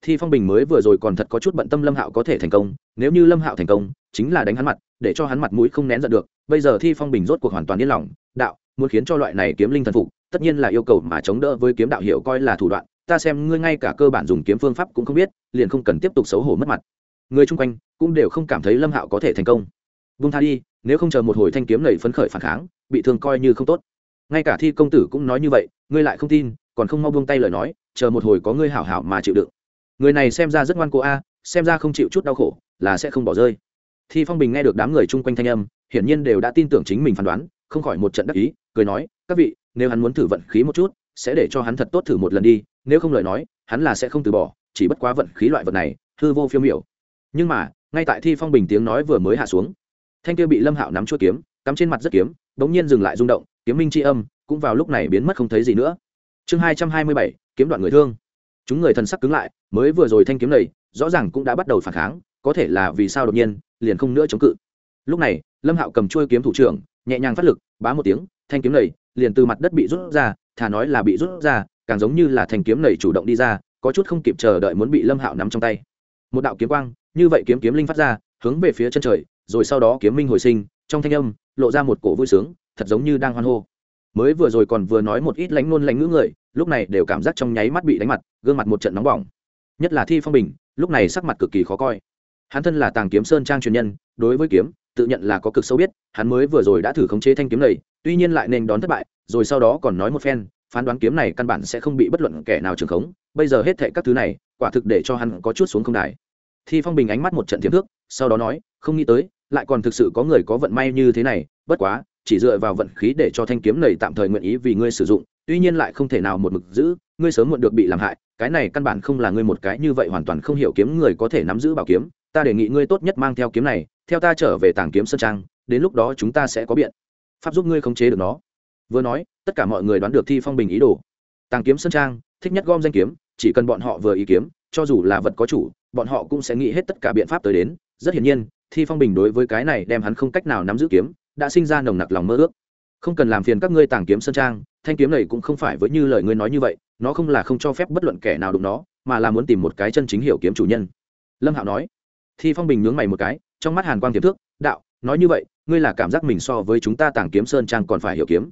Thi phong bình mới vừa rồi còn thật có chút bận tâm lâm hạo có thể thành công, nếu như lâm hạo thành công, chính là đánh hắn mặt, để cho hắn mặt mũi không nén giận được, bây giờ thi phong bình rốt cuộc hoàn toàn yên lòng đạo, muốn khiến cho loại này kiếm linh thần phục, tất nhiên là yêu cầu mà chống đỡ với kiếm đạo hiệu coi là thủ đoạn, ta xem ngươi ngay cả cơ bản dùng kiếm phương pháp cũng không biết, liền không cần tiếp tục xấu hổ mất mặt. Người chung quanh cũng đều không cảm thấy lâm hạo có thể thành công. Vung tha đi, nếu không chờ một hồi thanh kiếm lầy phấn khởi phản kháng, bị thương coi như không tốt. Ngay cả thi công tử cũng nói như vậy, ngươi lại không tin, còn không mau buông tay lời nói, chờ một hồi có ngươi hảo hảo mà chịu đựng. Người này xem ra rất ngoan cố a, xem ra không chịu chút đau khổ, là sẽ không bỏ rơi. Thi phong bình nghe được đám người chung quanh thanh âm, hiển nhiên đều đã tin tưởng chính mình phán đoán không khỏi một trận đắc ý, cười nói, các vị, nếu hắn muốn thử vận khí một chút, sẽ để cho hắn thật tốt thử một lần đi, nếu không lời nói, hắn là sẽ không từ bỏ, chỉ bất quá vận khí loại vật này, hư vô phiêu miểu. Nhưng mà, ngay tại thi phong bình tiếng nói vừa mới hạ xuống, thanh kia bị lâm hạo nắm chuôi kiếm, cắm trên mặt rất kiếm, bỗng nhiên dừng lại rung động, kiếm minh c âm, cũng vào lúc này biến mất không thấy gì nữa. Chương hai trăm hai mươi bảy, kiếm đoạn người thương. Chúng người thần sắc cứng lại, mới vừa rồi thanh kiếm này, rõ ràng cũng đã bắt đầu phản kháng, có thể là vì sao đột nhiên, liền không nữa chống cự. Lúc này, lâm hạo cầm chuôi kiếm thủ trưởng nhẹ nhàng phát lực, bá một tiếng, thanh kiếm này liền từ mặt đất bị rút ra, thà nói là bị rút ra, càng giống như là thanh kiếm này chủ động đi ra, có chút không kịp chờ đợi muốn bị lâm hạo nắm trong tay. Một đạo kiếm quang, như vậy kiếm kiếm linh phát ra, hướng về phía chân trời, rồi sau đó kiếm minh hồi sinh, trong thanh âm lộ ra một cổ vui sướng, thật giống như đang hoan hô. Mới vừa rồi còn vừa nói một ít lánh nôn lánh ngữ người, lúc này đều cảm giác trong nháy mắt bị đánh mặt, gương mặt một trận nóng bỏng. Nhất là thi phong bình, lúc này sắc mặt cực kỳ khó coi. Hắn thân là tàng kiếm sơn trang truyền nhân, đối với kiếm tự nhận là có cực sâu biết, hắn mới vừa rồi đã thử khống chế thanh kiếm này, tuy nhiên lại nên đón thất bại, rồi sau đó còn nói một phen, phán đoán kiếm này căn bản sẽ không bị bất luận kẻ nào trường khống, bây giờ hết thệ các thứ này, quả thực để cho hắn có chút xuống không đài. Thi phong bình ánh mắt một trận tiềm thước, sau đó nói, không nghĩ tới, lại còn thực sự có người có vận may như thế này, bất quá, chỉ dựa vào vận khí để cho thanh kiếm này tạm thời nguyện ý vì ngươi sử dụng, tuy nhiên lại không thể nào một mực giữ, ngươi sớm muộn được bị làm hại, cái này căn bản không là ngươi một cái như vậy hoàn toàn không hiểu kiếm người có thể nắm giữ bảo kiếm, ta đề nghị ngươi tốt nhất mang theo kiếm này theo ta trở về tàng kiếm sơn trang, đến lúc đó chúng ta sẽ có biện. Pháp giúp ngươi khống chế được nó. Vừa nói, tất cả mọi người đoán được thi phong bình ý đồ. Tàng kiếm sơn trang, thích nhất gom danh kiếm, chỉ cần bọn họ vừa ý kiếm, cho dù là vật có chủ, bọn họ cũng sẽ nghĩ hết tất cả biện pháp tới đến. Rất hiển nhiên, thi phong bình đối với cái này đem hắn không cách nào nắm giữ kiếm, đã sinh ra nồng nặc lòng mơ ước. Không cần làm phiền các ngươi tàng kiếm sơn trang, thanh kiếm này cũng không phải với như lời ngươi nói như vậy, nó không là không cho phép bất luận kẻ nào đụng nó, mà là muốn tìm một cái chân chính hiểu kiếm chủ nhân. Lâm hạo nói. Thi phong bình nhướng mày một cái trong mắt hàn quang tiềm thước đạo, nói như vậy, ngươi là cảm giác mình so với chúng ta tàng kiếm sơn trang còn phải hiểu kiếm.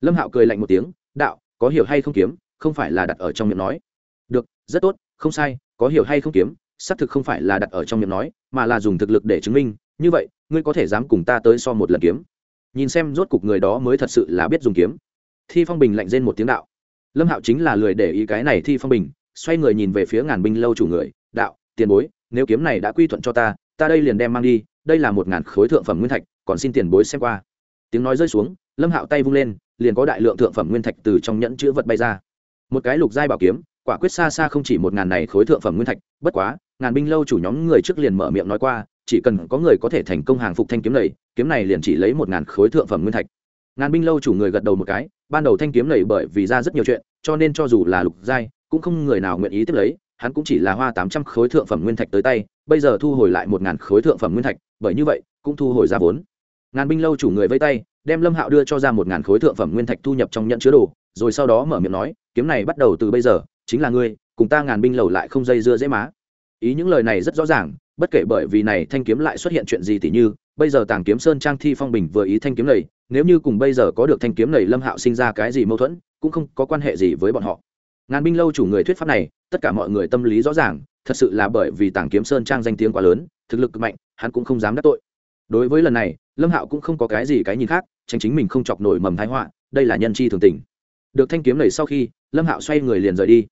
Lâm hạo cười lạnh một tiếng, đạo, có hiểu hay không kiếm, không phải là đặt ở trong miệng nói. Được, rất tốt, không sai, có hiểu hay không kiếm, xác thực không phải là đặt ở trong miệng nói, mà là dùng thực lực để chứng minh, như vậy, ngươi có thể dám cùng ta tới so một lần kiếm. Nhìn xem rốt cục người đó mới thật sự là biết dùng kiếm. Thi phong bình lạnh rên một tiếng đạo. Lâm hạo chính là lười để ý cái này thi phong bình, xoay người nhìn về phía ngàn binh lâu chủ người, đạo, tiền bối, nếu kiếm này đã quy thuận cho ta ta đây liền đem mang đi, đây là một ngàn khối thượng phẩm nguyên thạch, còn xin tiền bối xem qua. Tiếng nói rơi xuống, lâm hạo tay vung lên, liền có đại lượng thượng phẩm nguyên thạch từ trong nhẫn chữ vật bay ra. Một cái lục giai bảo kiếm, quả quyết xa xa không chỉ một ngàn này khối thượng phẩm nguyên thạch, bất quá, ngàn binh lâu chủ nhóm người trước liền mở miệng nói qua, chỉ cần có người có thể thành công hàng phục thanh kiếm này kiếm này liền chỉ lấy một ngàn khối thượng phẩm nguyên thạch. Ngàn binh lâu chủ người gật đầu một cái, ban đầu thanh kiếm này bởi vì ra rất nhiều chuyện, cho nên cho dù là lục giai, cũng không người nào nguyện ý tiếp lấy hắn cũng chỉ là hoa tám trăm khối thượng phẩm nguyên thạch tới tay, bây giờ thu hồi lại một ngàn khối thượng phẩm nguyên thạch, bởi như vậy, cũng thu hồi ra vốn. Ngàn binh lâu chủ người vây tay, đem lâm hạo đưa cho ra một ngàn khối thượng phẩm nguyên thạch thu nhập trong nhận chứa đồ, rồi sau đó mở miệng nói, kiếm này bắt đầu từ bây giờ, chính là ngươi, cùng ta ngàn binh lầu lại không dây dưa dễ má. Ý những lời này rất rõ ràng, bất kể bởi vì này thanh kiếm lại xuất hiện chuyện gì tỉ như, bây giờ tàng kiếm sơn trang thi phong bình vừa ý thanh kiếm này, nếu như cùng bây giờ có được thanh kiếm này lâm hạo sinh ra cái gì mâu thuẫn, cũng không có quan hệ gì với bọn họ ngàn binh lâu chủ người thuyết pháp này, tất cả mọi người tâm lý rõ ràng, thật sự là bởi vì tàng kiếm sơn trang danh tiếng quá lớn, thực lực mạnh, hắn cũng không dám đắc tội. Đối với lần này, lâm hạo cũng không có cái gì cái nhìn khác, tránh chính mình không chọc nổi mầm thái họa, đây là nhân chi thường tình. Được thanh kiếm này sau khi, lâm hạo xoay người liền rời đi.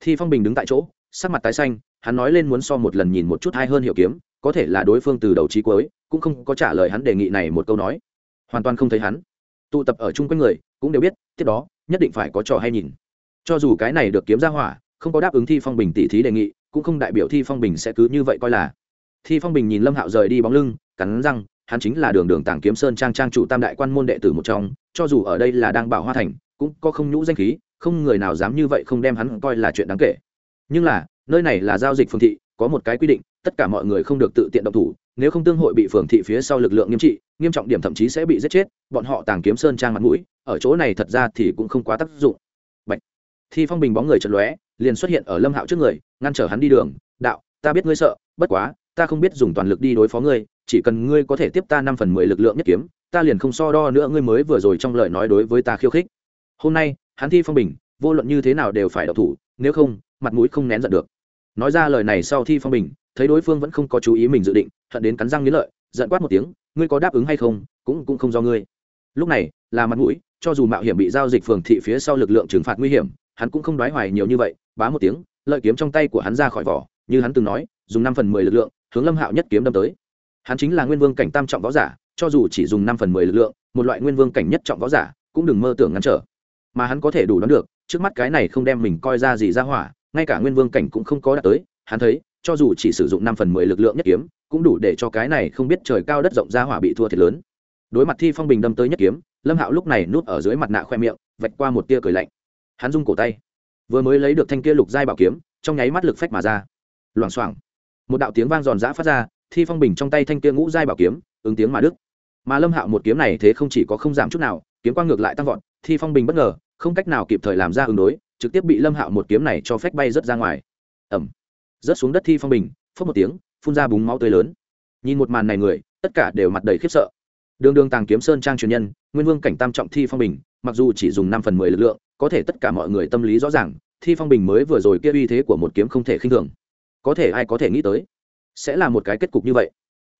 Thi phong bình đứng tại chỗ, sắc mặt tái xanh, hắn nói lên muốn so một lần nhìn một chút hay hơn hiểu kiếm, có thể là đối phương từ đầu trí cuối, cũng không có trả lời hắn đề nghị này một câu nói. Hoàn toàn không thấy hắn. Tụ tập ở chung quanh người, cũng đều biết, tiếp đó, nhất định phải có trò hay nhìn cho dù cái này được kiếm ra hỏa, không có đáp ứng thi phong bình tỷ thí đề nghị, cũng không đại biểu thi phong bình sẽ cứ như vậy coi là. Thi phong bình nhìn lâm hạo rời đi bóng lưng, cắn răng, hắn chính là đường đường tàng kiếm sơn trang trang chủ tam đại quan môn đệ tử một trong, cho dù ở đây là đang bảo hoa thành, cũng có không nhũ danh khí, không người nào dám như vậy không đem hắn coi là chuyện đáng kể. Nhưng là, nơi này là giao dịch phương thị, có một cái quy định, tất cả mọi người không được tự tiện động thủ, nếu không tương hội bị phường thị phía sau lực lượng nghiêm trị, nghiêm trọng điểm thậm chí sẽ bị giết chết, bọn họ tàng kiếm sơn trang mặt mũi, ở chỗ này thật ra thì cũng không quá tác dụng thi phong bình bóng người chật lóe, liền xuất hiện ở lâm hạo trước người, ngăn trở hắn đi đường. Đạo, ta biết ngươi sợ, bất quá, ta không biết dùng toàn lực đi đối phó ngươi, chỉ cần ngươi có thể tiếp ta năm phần mười lực lượng nhất kiếm, ta liền không so đo nữa ngươi mới vừa rồi trong lời nói đối với ta khiêu khích. Hôm nay, hắn thi phong bình, vô luận như thế nào đều phải đọc thủ, nếu không, mặt mũi không nén giận được. Nói ra lời này sau thi phong bình, thấy đối phương vẫn không có chú ý mình dự định thận đến cắn răng nghĩ lợi, giận quát một tiếng, ngươi có đáp ứng hay không? Cũng cũng không do ngươi. Lúc này, là mặt mũi, cho dù mạo hiểm bị giao dịch phường thị phía sau lực lượng trừng phạt nguy hiểm hắn cũng không đoái hoài nhiều như vậy, bá một tiếng, lợi kiếm trong tay của hắn ra khỏi vỏ, như hắn từng nói, dùng năm phần mười lực lượng, hướng lâm hạo nhất kiếm đâm tới. Hắn chính là nguyên vương cảnh tam trọng võ giả, cho dù chỉ dùng năm phần mười lực lượng, một loại nguyên vương cảnh nhất trọng võ giả, cũng đừng mơ tưởng ngăn trở. Mà hắn có thể đủ đoán được, trước mắt cái này không đem mình coi ra gì ra hỏa, ngay cả nguyên vương cảnh cũng không có đạt tới, hắn thấy, cho dù chỉ sử dụng năm phần mười lực lượng nhất kiếm, cũng đủ để cho cái này không biết trời cao đất rộng ra hỏa bị thua thiệt lớn. Đối mặt thi phong bình đâm tới nhất kiếm, lâm hạo lúc này núp ở dưới mặt nạ khoe miệng, vạch qua một tia cười lạnh hắn rung cổ tay. Vừa mới lấy được thanh kia lục giai bảo kiếm, trong nháy mắt lực phách mà ra. Loảng xoảng. Một đạo tiếng vang giòn giã phát ra, thi phong bình trong tay thanh kia ngũ giai bảo kiếm, ứng tiếng mà đức mà lâm hạo một kiếm này thế không chỉ có không giảm chút nào, kiếm quang ngược lại tăng vọt, thi phong bình bất ngờ, không cách nào kịp thời làm ra ứng đối, trực tiếp bị lâm hạo một kiếm này cho phách bay rớt ra ngoài. Ẩm rớt xuống đất thi phong bình phớt một tiếng, phun ra búng máu tươi lớn. Nhìn một màn này người, tất cả đều mặt đầy khiếp sợ. Đường đường tàng kiếm sơn trang truyền nhân, nguyên vương cảnh tam trọng thi phong bình, mặc dù chỉ dùng năm phần mười lực lượng có thể tất cả mọi người tâm lý rõ ràng, thi phong bình mới vừa rồi kia uy thế của một kiếm không thể khinh thường. Có thể ai có thể nghĩ tới, sẽ là một cái kết cục như vậy.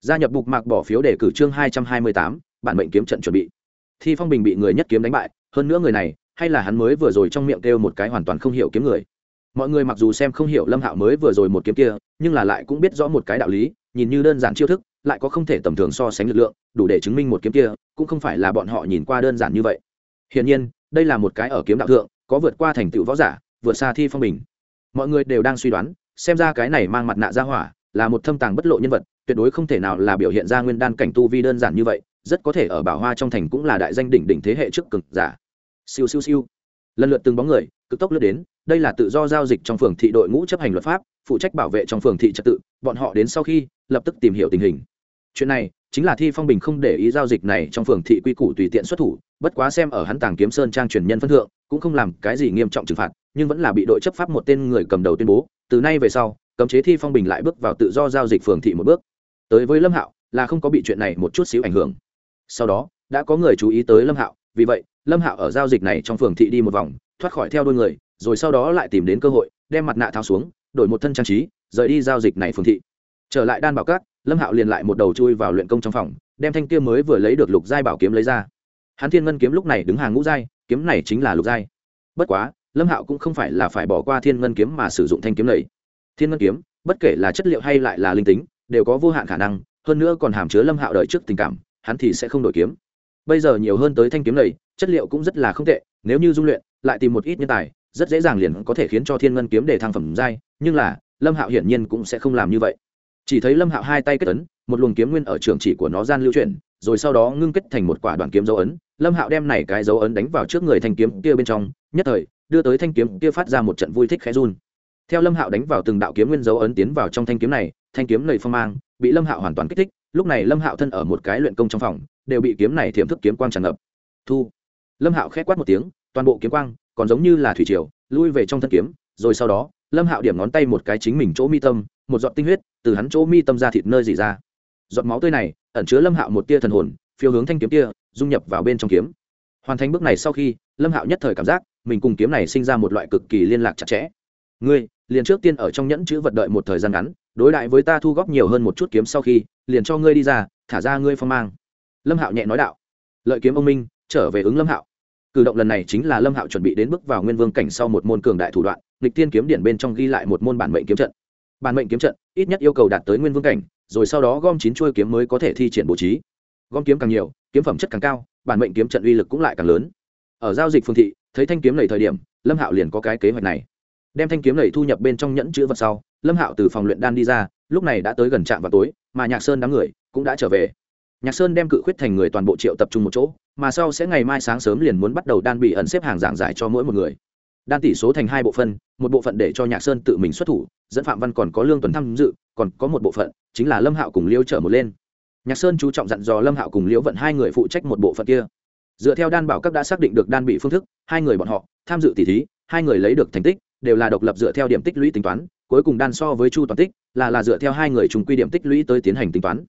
Gia nhập bục mạc bỏ phiếu để cử chương hai trăm hai mươi tám, bản mệnh kiếm trận chuẩn bị. Thi phong bình bị người nhất kiếm đánh bại, hơn nữa người này, hay là hắn mới vừa rồi trong miệng kêu một cái hoàn toàn không hiểu kiếm người. Mọi người mặc dù xem không hiểu lâm hạo mới vừa rồi một kiếm kia, nhưng là lại cũng biết rõ một cái đạo lý, nhìn như đơn giản chiêu thức, lại có không thể tầm thường so sánh lực lượng, đủ để chứng minh một kiếm kia, cũng không phải là bọn họ nhìn qua đơn giản như vậy. Hiển nhiên đây là một cái ở kiếm đạo thượng, có vượt qua thành tựu võ giả, vượt xa thi phong bình. Mọi người đều đang suy đoán, xem ra cái này mang mặt nạ ra hỏa là một thâm tàng bất lộ nhân vật, tuyệt đối không thể nào là biểu hiện ra nguyên đan cảnh tu vi đơn giản như vậy, rất có thể ở bảo hoa trong thành cũng là đại danh đỉnh đỉnh thế hệ trước cực giả. Siêu siêu siêu. Lần lượt từng bóng người, cực tốc lướt đến, đây là tự do giao dịch trong phường thị đội ngũ chấp hành luật pháp, phụ trách bảo vệ trong phường thị trật tự, bọn họ đến sau khi, lập tức tìm hiểu tình hình. Chuyện này chính là thi phong bình không để ý giao dịch này trong phường thị quy củ tùy tiện xuất thủ, bất quá xem ở hắn tàng kiếm sơn trang truyền nhân phân thượng, cũng không làm cái gì nghiêm trọng trừng phạt, nhưng vẫn là bị đội chấp pháp một tên người cầm đầu tuyên bố, từ nay về sau, cấm chế thi phong bình lại bước vào tự do giao dịch phường thị một bước. Tới với lâm hạo, là không có bị chuyện này một chút xíu ảnh hưởng. Sau đó, đã có người chú ý tới lâm hạo, vì vậy, lâm hạo ở giao dịch này trong phường thị đi một vòng, thoát khỏi theo đôi người, rồi sau đó lại tìm đến cơ hội, đem mặt nạ tháo xuống, đổi một thân trang trí, rời đi giao dịch này phường thị. Trở lại đan bảo cát lâm hạo liền lại một đầu chui vào luyện công trong phòng, đem thanh kia mới vừa lấy được lục giai bảo kiếm lấy ra. Hắn thiên ngân kiếm lúc này đứng hàng ngũ giai, kiếm này chính là lục giai. Bất quá, lâm hạo cũng không phải là phải bỏ qua thiên ngân kiếm mà sử dụng thanh kiếm này. Thiên ngân kiếm, bất kể là chất liệu hay lại là linh tính, đều có vô hạn khả năng, hơn nữa còn hàm chứa lâm hạo đợi trước tình cảm, hắn thì sẽ không đổi kiếm. Bây giờ nhiều hơn tới thanh kiếm này, chất liệu cũng rất là không tệ, nếu như dung luyện, lại tìm một ít nhân tài, rất dễ dàng liền có thể khiến cho thiên ngân kiếm để thăng phẩm giai, nhưng là, lâm hạo hiển nhiên cũng sẽ không làm như vậy chỉ thấy lâm hạo hai tay kết ấn, một luồng kiếm nguyên ở trường chỉ của nó gian lưu chuyển, rồi sau đó ngưng kết thành một quả đoạn kiếm dấu ấn. Lâm hạo đem này cái dấu ấn đánh vào trước người thanh kiếm kia bên trong, nhất thời, đưa tới thanh kiếm kia phát ra một trận vui thích khẽ run. Theo lâm hạo đánh vào từng đạo kiếm nguyên dấu ấn tiến vào trong thanh kiếm này, thanh kiếm lầy phong mang, bị lâm hạo hoàn toàn kích thích. Lúc này lâm hạo thân ở một cái luyện công trong phòng, đều bị kiếm này thiểm thức kiếm quang tràn ngập. Thu. Lâm hạo khẽ quát một tiếng, toàn bộ kiếm quang, còn giống như là thủy triều, lui về trong thân kiếm, rồi sau đó, lâm hạo điểm ngón tay một cái chính mình chỗ mi tâm, một giọt tinh huyết từ hắn chỗ mi tâm ra thịt nơi dỉ ra. Giọt máu tươi này, ẩn chứa lâm hạo một tia thần hồn, phiêu hướng thanh kiếm kia, dung nhập vào bên trong kiếm. Hoàn thành bước này sau khi, lâm hạo nhất thời cảm giác, mình cùng kiếm này sinh ra một loại cực kỳ liên lạc chặt chẽ. Ngươi, liền trước tiên ở trong nhẫn chữ vật đợi một thời gian ngắn, đối đại với ta thu góp nhiều hơn một chút kiếm sau khi, liền cho ngươi đi ra, thả ra ngươi phong mang. Lâm hạo nhẹ nói đạo. Lợi kiếm ông minh, trở về ứng lâm hạo. Cử động lần này chính là lâm hạo chuẩn bị đến bước vào nguyên vương cảnh sau một môn cường đại thủ đoạn lịch tiên kiếm điển bên trong ghi lại một môn bản mệnh kiếm trận bản mệnh kiếm trận, ít nhất yêu cầu đạt tới nguyên vương cảnh, rồi sau đó gom chín chuôi kiếm mới có thể thi triển bố trí. Gom kiếm càng nhiều, kiếm phẩm chất càng cao, bản mệnh kiếm trận uy lực cũng lại càng lớn. Ở giao dịch phương thị, thấy thanh kiếm lầy thời điểm, lâm hạo liền có cái kế hoạch này. Đem thanh kiếm lầy thu nhập bên trong nhẫn chữ vật sau, lâm hạo từ phòng luyện đan đi ra, lúc này đã tới gần trạm vào tối, mà nhạc sơn đám người cũng đã trở về. Nhạc sơn đem cự khuyết thành người toàn bộ triệu tập trung một chỗ, mà sau sẽ ngày mai sáng sớm liền muốn bắt đầu đan bị ẩn xếp hàng giảng giải cho mỗi một người đan tỷ số thành hai bộ phận, một bộ phận để cho nhạc sơn tự mình xuất thủ, dẫn phạm văn còn có lương tuần tham dự, còn có một bộ phận, chính là lâm hạo cùng liêu trở một lên. Nhạc sơn chú trọng dặn dò lâm hạo cùng liễu vận hai người phụ trách một bộ phận kia. Dựa theo đan bảo các đã xác định được đan bị phương thức, hai người bọn họ tham dự tỷ thí, hai người lấy được thành tích, đều là độc lập dựa theo điểm tích lũy tính toán, cuối cùng đan so với chu toàn tích, là là dựa theo hai người trùng quy điểm tích lũy tới tiến hành tính toán.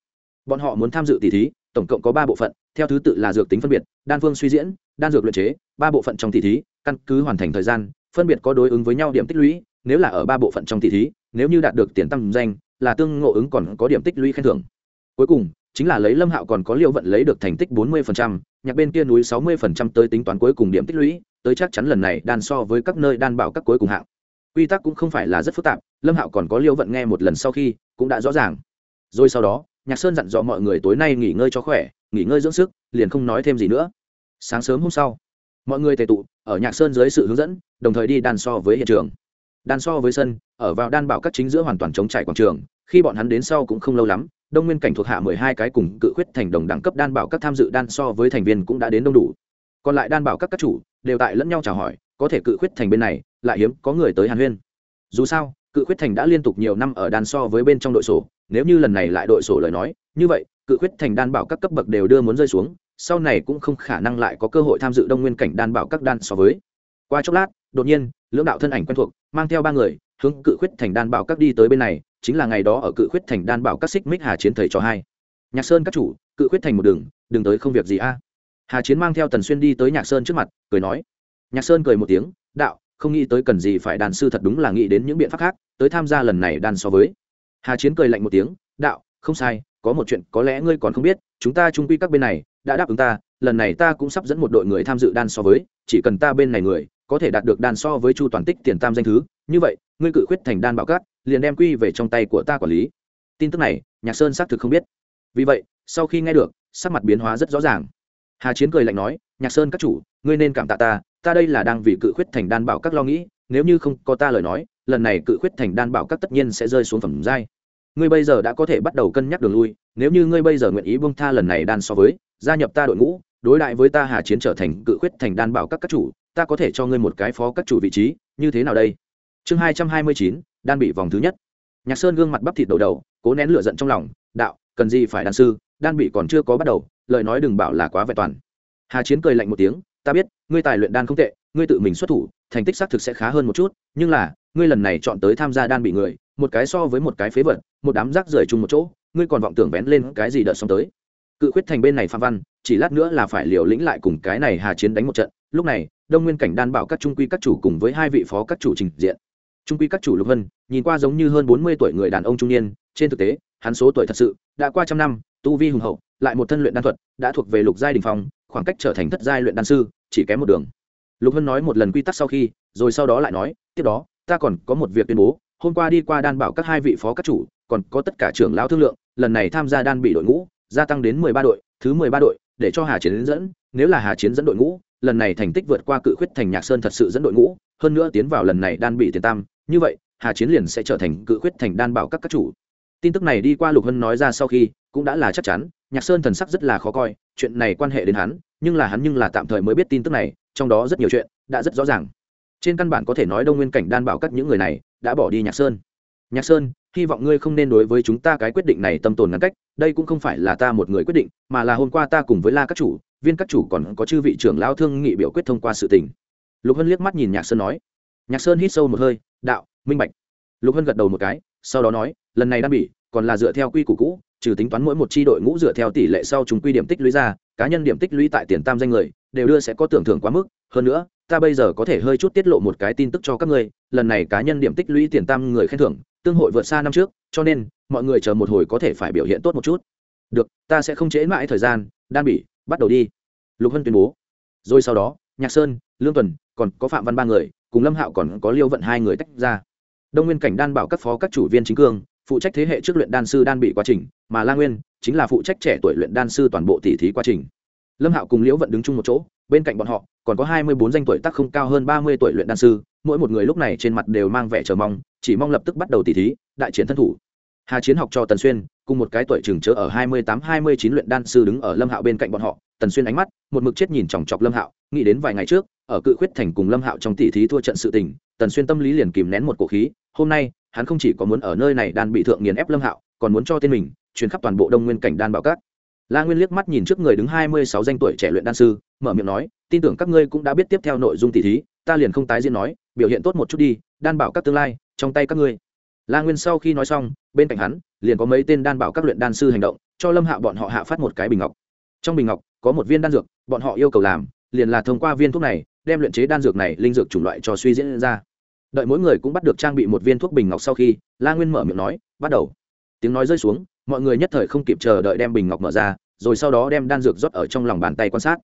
Bọn họ muốn tham dự tỷ thí, tổng cộng có ba bộ phận, theo thứ tự là dược tính phân biệt, đan phương suy diễn đan dược luyện chế, ba bộ phận trong tỷ thí, căn cứ hoàn thành thời gian, phân biệt có đối ứng với nhau điểm tích lũy, nếu là ở ba bộ phận trong tỷ thí, nếu như đạt được tiền tăng danh, là tương ngộ ứng còn có điểm tích lũy khen thưởng. Cuối cùng, chính là lấy lâm hạo còn có liệu vận lấy được thành tích bốn mươi nhạc bên kia núi sáu mươi tới tính toán cuối cùng điểm tích lũy, tới chắc chắn lần này đan so với các nơi đan bảo các cuối cùng hạng. Quy tắc cũng không phải là rất phức tạp, lâm hạo còn có liêu vận nghe một lần sau khi, cũng đã rõ ràng. Rồi sau đó, nhạc sơn dặn dò mọi người tối nay nghỉ ngơi cho khỏe, nghỉ ngơi dưỡng sức, liền không nói thêm gì nữa sáng sớm hôm sau, mọi người tề tụ ở nhạc sơn dưới sự hướng dẫn, đồng thời đi đan so với hiện trường. Đan so với sân, ở vào đan bảo các chính giữa hoàn toàn chống trải quảng trường, khi bọn hắn đến sau cũng không lâu lắm, đông nguyên cảnh thuộc hạ mười hai cái cùng cự khuyết thành đồng đẳng cấp đan bảo các tham dự đan so với thành viên cũng đã đến đông đủ. Còn lại đan bảo các các chủ đều tại lẫn nhau chào hỏi, có thể cự khuyết thành bên này, lại hiếm có người tới hàn huyên. Dù sao, cự khuyết thành đã liên tục nhiều năm ở đan so với bên trong đội sổ, nếu như lần này lại đội sổ lời nói, như vậy, cự khuyết thành đan bảo các cấp bậc đều đưa muốn rơi xuống sau này cũng không khả năng lại có cơ hội tham dự đông nguyên cảnh đan bảo các đan so với. Qua chốc lát, đột nhiên, lưỡng đạo thân ảnh quen thuộc, mang theo ba người, hướng cự khuyết thành đan bảo các đi tới bên này, chính là ngày đó ở cự khuyết thành đan bảo các xích mích hà chiến thầy cho hai. Nhạc sơn các chủ, cự khuyết thành một đường, đừng tới không việc gì a. Hà chiến mang theo tần xuyên đi tới nhạc sơn trước mặt, cười nói. Nhạc sơn cười một tiếng, đạo, không nghĩ tới cần gì phải đàn sư thật đúng là nghĩ đến những biện pháp khác, tới tham gia lần này đàn so với. Hà chiến cười lạnh một tiếng, đạo, không sai, có một chuyện có lẽ ngươi còn không biết, chúng ta trung quy các bên này đã đáp ứng ta, lần này ta cũng sắp dẫn một đội người tham dự đan so với, chỉ cần ta bên này người, có thể đạt được đan so với chu toàn tích tiền tam danh thứ. Như vậy, ngươi cự khuyết thành đan bảo cát, liền đem quy về trong tay của ta quản lý. Tin tức này, nhạc sơn xác thực không biết. Vì vậy, sau khi nghe được, sắc mặt biến hóa rất rõ ràng. Hà chiến cười lạnh nói, nhạc sơn các chủ, ngươi nên cảm tạ ta ta đây là đang vì cự khuyết thành đan bảo các lo nghĩ, nếu như không có ta lời nói, lần này cự khuyết thành đan bảo các tất nhiên sẽ rơi xuống phẩm giai. Ngươi bây giờ đã có thể bắt đầu cân nhắc đường lui, nếu như ngươi bây giờ nguyện ý bông tha lần này đan so với gia nhập ta đội ngũ, đối đại với ta hà chiến trở thành cự khuyết thành đan bảo các các chủ, ta có thể cho ngươi một cái phó các chủ vị trí, như thế nào đây? Chương hai trăm hai mươi chín, đan bị vòng thứ nhất. Nhạc sơn gương mặt bắp thịt đầu đầu cố nén lửa giận trong lòng, đạo, cần gì phải đan sư, đan bị còn chưa có bắt đầu, lời nói đừng bảo là quá vẹn toàn. Hà chiến cười lạnh một tiếng, ta biết, ngươi tài luyện đan không tệ, ngươi tự mình xuất thủ, thành tích xác thực sẽ khá hơn một chút, nhưng là, ngươi lần này chọn tới tham gia đan bị người, một cái so với một cái phế vật, một đám rác rưởi chung một chỗ, ngươi còn vọng tưởng vén lên cái gì đợt xong tới cự khuyết thành bên này phạm văn, chỉ lát nữa là phải liều lĩnh lại cùng cái này hà chiến đánh một trận. Lúc này, đông nguyên cảnh đan bảo các trung quy các chủ cùng với hai vị phó các chủ trình diện. Trung quy các chủ lục vân, nhìn qua giống như hơn bốn mươi tuổi người đàn ông trung niên, trên thực tế, hắn số tuổi thật sự, đã qua trăm năm, tu vi hùng hậu, lại một thân luyện đan thuật, đã thuộc về lục giai đình phong, khoảng cách trở thành thất giai luyện đan sư, chỉ kém một đường. Lục hân nói một lần quy tắc sau khi, rồi sau đó lại nói, tiếp đó, ta còn có một việc tuyên bố, hôm qua đi qua đan bảo các hai vị phó các chủ, còn có tất cả trưởng lão thương lượng, lần này tham gia đan bị đội ngũ gia tăng đến mười ba đội, thứ mười ba đội, để cho hà chiến dẫn. Nếu là hà chiến dẫn đội ngũ, lần này thành tích vượt qua cự khuyết thành nhạc sơn thật sự dẫn đội ngũ, hơn nữa tiến vào lần này đan bị tiền tam. Như vậy, hà chiến liền sẽ trở thành cự khuyết thành đan bảo các các chủ. Tin tức này đi qua lục hân nói ra sau khi, cũng đã là chắc chắn, nhạc sơn thần sắc rất là khó coi, chuyện này quan hệ đến hắn, nhưng là hắn nhưng là tạm thời mới biết tin tức này, trong đó rất nhiều chuyện đã rất rõ ràng. Trên căn bản có thể nói đông nguyên cảnh đan bảo các những người này đã bỏ đi nhạc sơn. Nhạc sơn hy vọng ngươi không nên đối với chúng ta cái quyết định này tâm tồn ngắn cách, đây cũng không phải là ta một người quyết định, mà là hôm qua ta cùng với la các chủ, viên các chủ còn có chư vị trưởng lao thương nghị biểu quyết thông qua sự tình. Lục hân liếc mắt nhìn nhạc sơn nói. Nhạc sơn hít sâu một hơi, đạo, minh bạch. Lục hân gật đầu một cái, sau đó nói, lần này đan bỉ, còn là dựa theo quy củ cũ, trừ tính toán mỗi một chi đội ngũ dựa theo tỷ lệ sau chúng quy điểm tích lũy ra, cá nhân điểm tích lũy tại tiền tam danh người, đều đưa sẽ có tưởng thưởng quá mức, hơn nữa, ta bây giờ có thể hơi chút tiết lộ một cái tin tức cho các ngươi, lần này cá nhân điểm tích lũy tiền tam người khen thưởng tương hội vượt xa năm trước, cho nên, mọi người chờ một hồi có thể phải biểu hiện tốt một chút. Được, ta sẽ không trễ mãi thời gian, đan bỉ, bắt đầu đi. Lục hân tuyên bố. Rồi sau đó, nhạc sơn, lương tuần, còn có phạm văn ba người, cùng lâm hạo còn có liêu vận hai người tách ra. Đông nguyên cảnh đan bảo các phó các chủ viên chính cương, phụ trách thế hệ trước luyện đan sư đan bị quá trình, mà la nguyên chính là phụ trách trẻ tuổi luyện đan sư toàn bộ tỷ thí quá trình. Lâm hạo cùng liễu vận đứng chung một chỗ, bên cạnh bọn họ còn có hai mươi bốn danh tuổi tác không cao hơn ba mươi tuổi luyện đan sư, mỗi một người lúc này trên mặt đều mang vẻ chờ mong chỉ mong lập tức bắt đầu tỷ thí, đại chiến thân thủ. Hà chiến học cho tần xuyên, cùng một cái tuổi chừng chớ ở hai mươi tám, hai mươi chín luyện đan sư đứng ở lâm hạo bên cạnh bọn họ. Tần xuyên ánh mắt, một mực chết nhìn chòng chọc lâm hạo, nghĩ đến vài ngày trước, ở cự khuyết thành cùng lâm hạo trong tỷ thí thua trận sự tình, tần xuyên tâm lý liền kìm nén một cổ khí. Hôm nay, hắn không chỉ có muốn ở nơi này đan bị thượng nghiền ép lâm hạo, còn muốn cho tên mình chuyến khắp toàn bộ đông nguyên cảnh đan bảo cát la nguyên liếc mắt nhìn trước người đứng hai mươi sáu danh tuổi trẻ luyện đan sư, mở miệng nói, tin tưởng các ngươi cũng đã biết tiếp theo nội dung tỷ thí, ta liền không tái diễn nói, biểu hiện tốt một chút đi đan bảo các tương lai, trong tay các ngươi. La nguyên sau khi nói xong, bên cạnh hắn, liền có mấy tên đan bảo các luyện đan sư hành động, cho lâm hạ bọn họ hạ phát một cái bình ngọc. Trong bình ngọc, có một viên đan dược, bọn họ yêu cầu làm, liền là thông qua viên thuốc này, đem luyện chế đan dược này linh dược chủng loại cho suy diễn ra. Đợi mỗi người cũng bắt được trang bị một viên thuốc bình ngọc sau khi, la nguyên mở miệng nói, bắt đầu. Tiếng nói rơi xuống, mọi người nhất thời không kịp chờ đợi đem bình ngọc mở ra, rồi sau đó đem đan dược rót ở trong lòng bàn tay quan sát.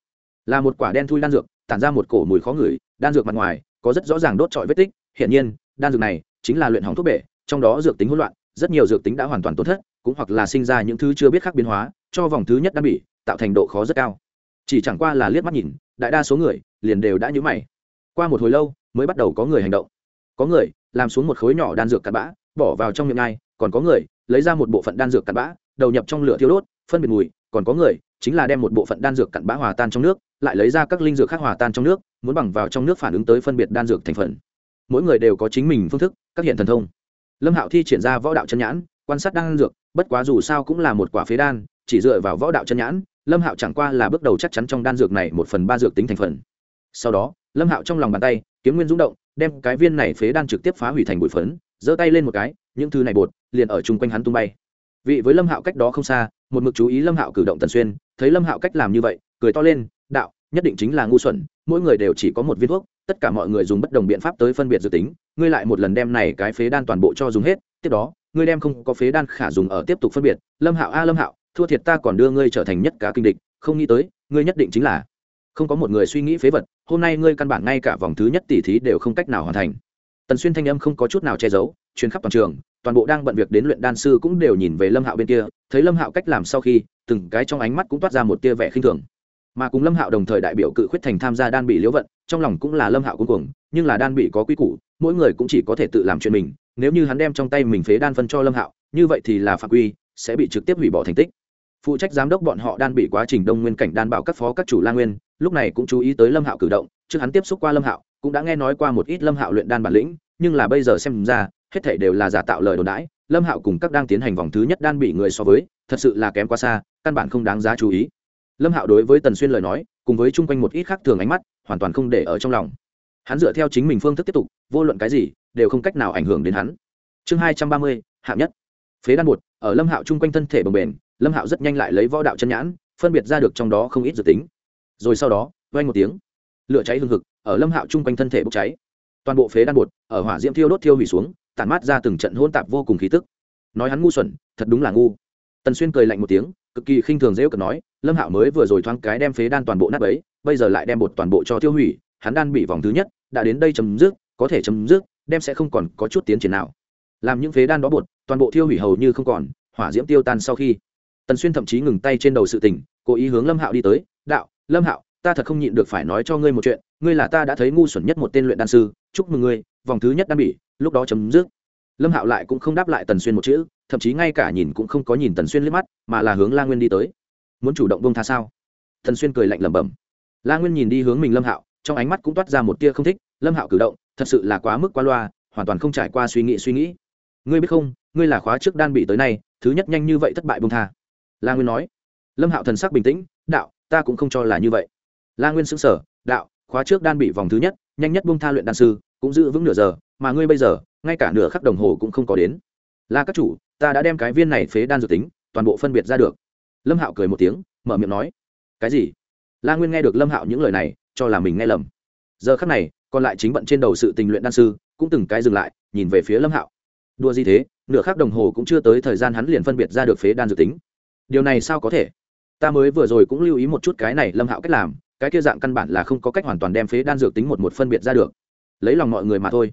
Là một quả đen thui đan dược, tản ra một cổ mùi khó ngửi, đan dược mặt ngoài, có rất rõ ràng đốt trọi vết tích Hiện nhiên, đan dược này chính là luyện hỏng thuốc bể, trong đó dược tính hỗn loạn, rất nhiều dược tính đã hoàn toàn tổn thất, cũng hoặc là sinh ra những thứ chưa biết khác biến hóa, cho vòng thứ nhất đan bị tạo thành độ khó rất cao. Chỉ chẳng qua là liếc mắt nhìn, đại đa số người liền đều đã nhũ mày. Qua một hồi lâu, mới bắt đầu có người hành động. Có người làm xuống một khối nhỏ đan dược cặn bã, bỏ vào trong miệng ngay, còn có người lấy ra một bộ phận đan dược cặn bã, đầu nhập trong lửa thiêu đốt, phân biệt mùi, còn có người chính là đem một bộ phận đan dược cặn bã hòa tan trong nước, lại lấy ra các linh dược khác hòa tan trong nước, muốn bằng vào trong nước phản ứng tới phân biệt đan dược thành phần mỗi người đều có chính mình phương thức, các hiện thần thông. Lâm hạo thi triển ra võ đạo chân nhãn, quan sát đan dược, bất quá dù sao cũng là một quả phế đan, chỉ dựa vào võ đạo chân nhãn, lâm hạo chẳng qua là bước đầu chắc chắn trong đan dược này một phần ba dược tính thành phần. Sau đó, lâm hạo trong lòng bàn tay, kiếm nguyên rung động, đem cái viên này phế đan trực tiếp phá hủy thành bụi phấn, giơ tay lên một cái, những thứ này bột liền ở chung quanh hắn tung bay. Vị với lâm hạo cách đó không xa, một mực chú ý lâm hạo cử động tần xuyên, thấy lâm hạo cách làm như vậy, cười to lên, đạo, nhất định chính là ngu xuẩn, mỗi người đều chỉ có một viên thuốc tất cả mọi người dùng bất đồng biện pháp tới phân biệt dự tính, ngươi lại một lần đem này cái phế đan toàn bộ cho dùng hết, tiếp đó, ngươi đem không có phế đan khả dùng ở tiếp tục phân biệt, lâm hạo a, lâm hạo, thua thiệt ta còn đưa ngươi trở thành nhất cá kinh địch, không nghĩ tới, ngươi nhất định chính là không có một người suy nghĩ phế vật, hôm nay ngươi căn bản ngay cả vòng thứ nhất tỷ thí đều không cách nào hoàn thành. Tần xuyên thanh âm không có chút nào che giấu chuyến khắp toàn trường, toàn bộ đang bận việc đến luyện đan sư cũng đều nhìn về lâm hạo bên kia, thấy lâm hạo cách làm sau khi, từng cái trong ánh mắt cũng toát ra một tia vẻ khinh thường mà cùng lâm hạo đồng thời đại biểu cự khuyết thành tham gia đan bị liễu vận, trong lòng cũng là lâm hạo cuối cùng nhưng là đan bị có quy củ, mỗi người cũng chỉ có thể tự làm chuyện mình, nếu như hắn đem trong tay mình phế đan phân cho lâm hạo, như vậy thì là phạm quy, sẽ bị trực tiếp hủy bỏ thành tích. Phụ trách giám đốc bọn họ đan bị quá trình đông nguyên cảnh đan bảo các phó các chủ la nguyên, lúc này cũng chú ý tới lâm hạo cử động, trước hắn tiếp xúc qua lâm hạo, cũng đã nghe nói qua một ít lâm hạo luyện đan bản lĩnh, nhưng là bây giờ xem ra, hết thể đều là giả tạo lời đồn đãi, lâm hạo cùng các đang tiến hành vòng thứ nhất đan bị người so với, thật sự là kém quá xa, căn bản không đáng giá chú ý lâm hạo đối với tần xuyên lời nói, cùng với chung quanh một ít khác thường ánh mắt, hoàn toàn không để ở trong lòng. Hắn dựa theo chính mình phương thức tiếp tục, vô luận cái gì, đều không cách nào ảnh hưởng đến hắn. Chương hai trăm ba mươi, hạng nhất. Phế đan bột, ở lâm hạo chung quanh thân thể bồng bềnh, lâm hạo rất nhanh lại lấy võ đạo chân nhãn, phân biệt ra được trong đó không ít dự tính. Rồi sau đó, vang một tiếng. Lửa cháy hừng hực, ở lâm hạo chung quanh thân thể bốc cháy. Toàn bộ phế đan bột, ở hỏa diễm thiêu đốt thiêu hủy xuống, tản mát ra từng trận hôn tạp vô cùng khí tức. Nói hắn ngu xuẩn, thật đúng là ngu. Tần xuyên cười lạnh một tiếng cực kỳ khinh thường dễ cợt nói, lâm hạo mới vừa rồi thoáng cái đem phế đan toàn bộ nát ấy bây giờ lại đem bột toàn bộ cho tiêu hủy, hắn đan bị vòng thứ nhất, đã đến đây chấm dứt, có thể chấm dứt, đem sẽ không còn có chút tiến triển nào. Làm những phế đan đó bột, toàn bộ tiêu hủy hầu như không còn, hỏa diễm tiêu tan sau khi. Tần xuyên thậm chí ngừng tay trên đầu sự tình, cố ý hướng lâm hạo đi tới, đạo, lâm hạo, ta thật không nhịn được phải nói cho ngươi một chuyện, ngươi là ta đã thấy ngu xuẩn nhất một tên luyện đan sư, chúc mừng ngươi, vòng thứ nhất đan bỉ lúc đó chấm dứt lâm hạo lại cũng không đáp lại tần xuyên một chữ, thậm chí ngay cả nhìn cũng không có nhìn tần xuyên liếc mắt, mà là hướng la nguyên đi tới. Muốn chủ động bông tha sao? Tần xuyên cười lạnh lẩm bẩm. La nguyên nhìn đi hướng mình lâm hạo, trong ánh mắt cũng toát ra một tia không thích, lâm hạo cử động, thật sự là quá mức qua loa, hoàn toàn không trải qua suy nghĩ suy nghĩ. Ngươi biết không, ngươi là khóa trước đan bị tới nay, thứ nhất nhanh như vậy thất bại bông tha. La nguyên nói. Lâm hạo thần sắc bình tĩnh, đạo, ta cũng không cho là như vậy. La nguyên xứng sở đạo, khóa trước đan bị vòng thứ nhất, nhanh nhất bông tha luyện đan sư, cũng giữ vững nửa giờ, mà ngươi bây giờ ngay cả nửa khắc đồng hồ cũng không có đến. Là các chủ, ta đã đem cái viên này phế đan dược tính, toàn bộ phân biệt ra được. Lâm hạo cười một tiếng, mở miệng nói, cái gì? La nguyên nghe được lâm hạo những lời này, cho là mình nghe lầm. Giờ khắc này, còn lại chính bận trên đầu sự tình luyện đan sư, cũng từng cái dừng lại, nhìn về phía lâm hạo. Đua gì thế, nửa khắc đồng hồ cũng chưa tới thời gian hắn liền phân biệt ra được phế đan dược tính. Điều này sao có thể? Ta mới vừa rồi cũng lưu ý một chút cái này, lâm hạo cách làm, cái kia dạng căn bản là không có cách hoàn toàn đem phế đan dược tính một một phân biệt ra được. Lấy lòng mọi người mà thôi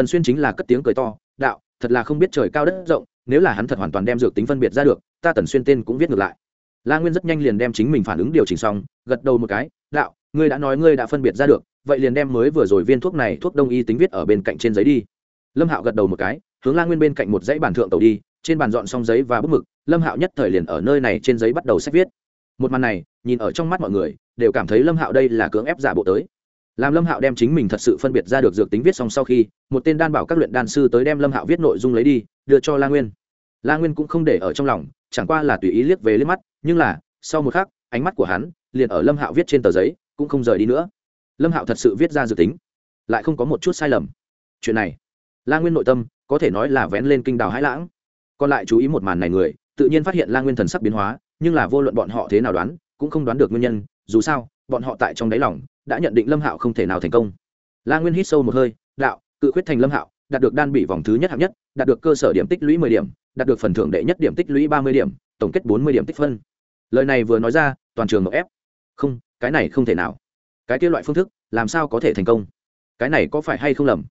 tần xuyên chính là cất tiếng cười to, đạo, thật là không biết trời cao đất rộng, nếu là hắn thật hoàn toàn đem dược tính phân biệt ra được, ta tần xuyên tên cũng viết ngược lại. La nguyên rất nhanh liền đem chính mình phản ứng điều chỉnh xong, gật đầu một cái, đạo, ngươi đã nói ngươi đã phân biệt ra được, vậy liền đem mới vừa rồi viên thuốc này thuốc đông y tính viết ở bên cạnh trên giấy đi. Lâm hạo gật đầu một cái, hướng la nguyên bên cạnh một dãy bàn thượng tàu đi, trên bàn dọn xong giấy và bút mực, lâm hạo nhất thời liền ở nơi này trên giấy bắt đầu sách viết. Một màn này, nhìn ở trong mắt mọi người, đều cảm thấy lâm hạo đây là cưỡng ép giả bộ tới làm lâm hạo đem chính mình thật sự phân biệt ra được dược tính viết xong sau khi, một tên đan bảo các luyện đan sư tới đem lâm hạo viết nội dung lấy đi, đưa cho la nguyên. La nguyên cũng không để ở trong lòng, chẳng qua là tùy ý liếc về liếc mắt, nhưng là, sau một khắc, ánh mắt của hắn liền ở lâm hạo viết trên tờ giấy, cũng không rời đi nữa. Lâm hạo thật sự viết ra dự tính, lại không có một chút sai lầm. Chuyện này, la nguyên nội tâm có thể nói là vén lên kinh đào hãi lãng. Còn lại chú ý một màn này người, tự nhiên phát hiện la nguyên thần sắc biến hóa, nhưng là vô luận bọn họ thế nào đoán, cũng không đoán được nguyên nhân, dù sao, bọn họ tại trong đáy lòng đã nhận định lâm hạo không thể nào thành công. La nguyên hít sâu một hơi, đạo, cự khuyết thành lâm hạo, đạt được đan bị vòng thứ nhất hạng nhất, đạt được cơ sở điểm tích lũy mười điểm, đạt được phần thưởng đệ nhất điểm tích lũy ba mươi điểm, tổng kết bốn mươi điểm tích phân. Lời này vừa nói ra, toàn trường ngọc ép. Không, cái này không thể nào. Cái kia loại phương thức, làm sao có thể thành công? Cái này có phải hay không lầm?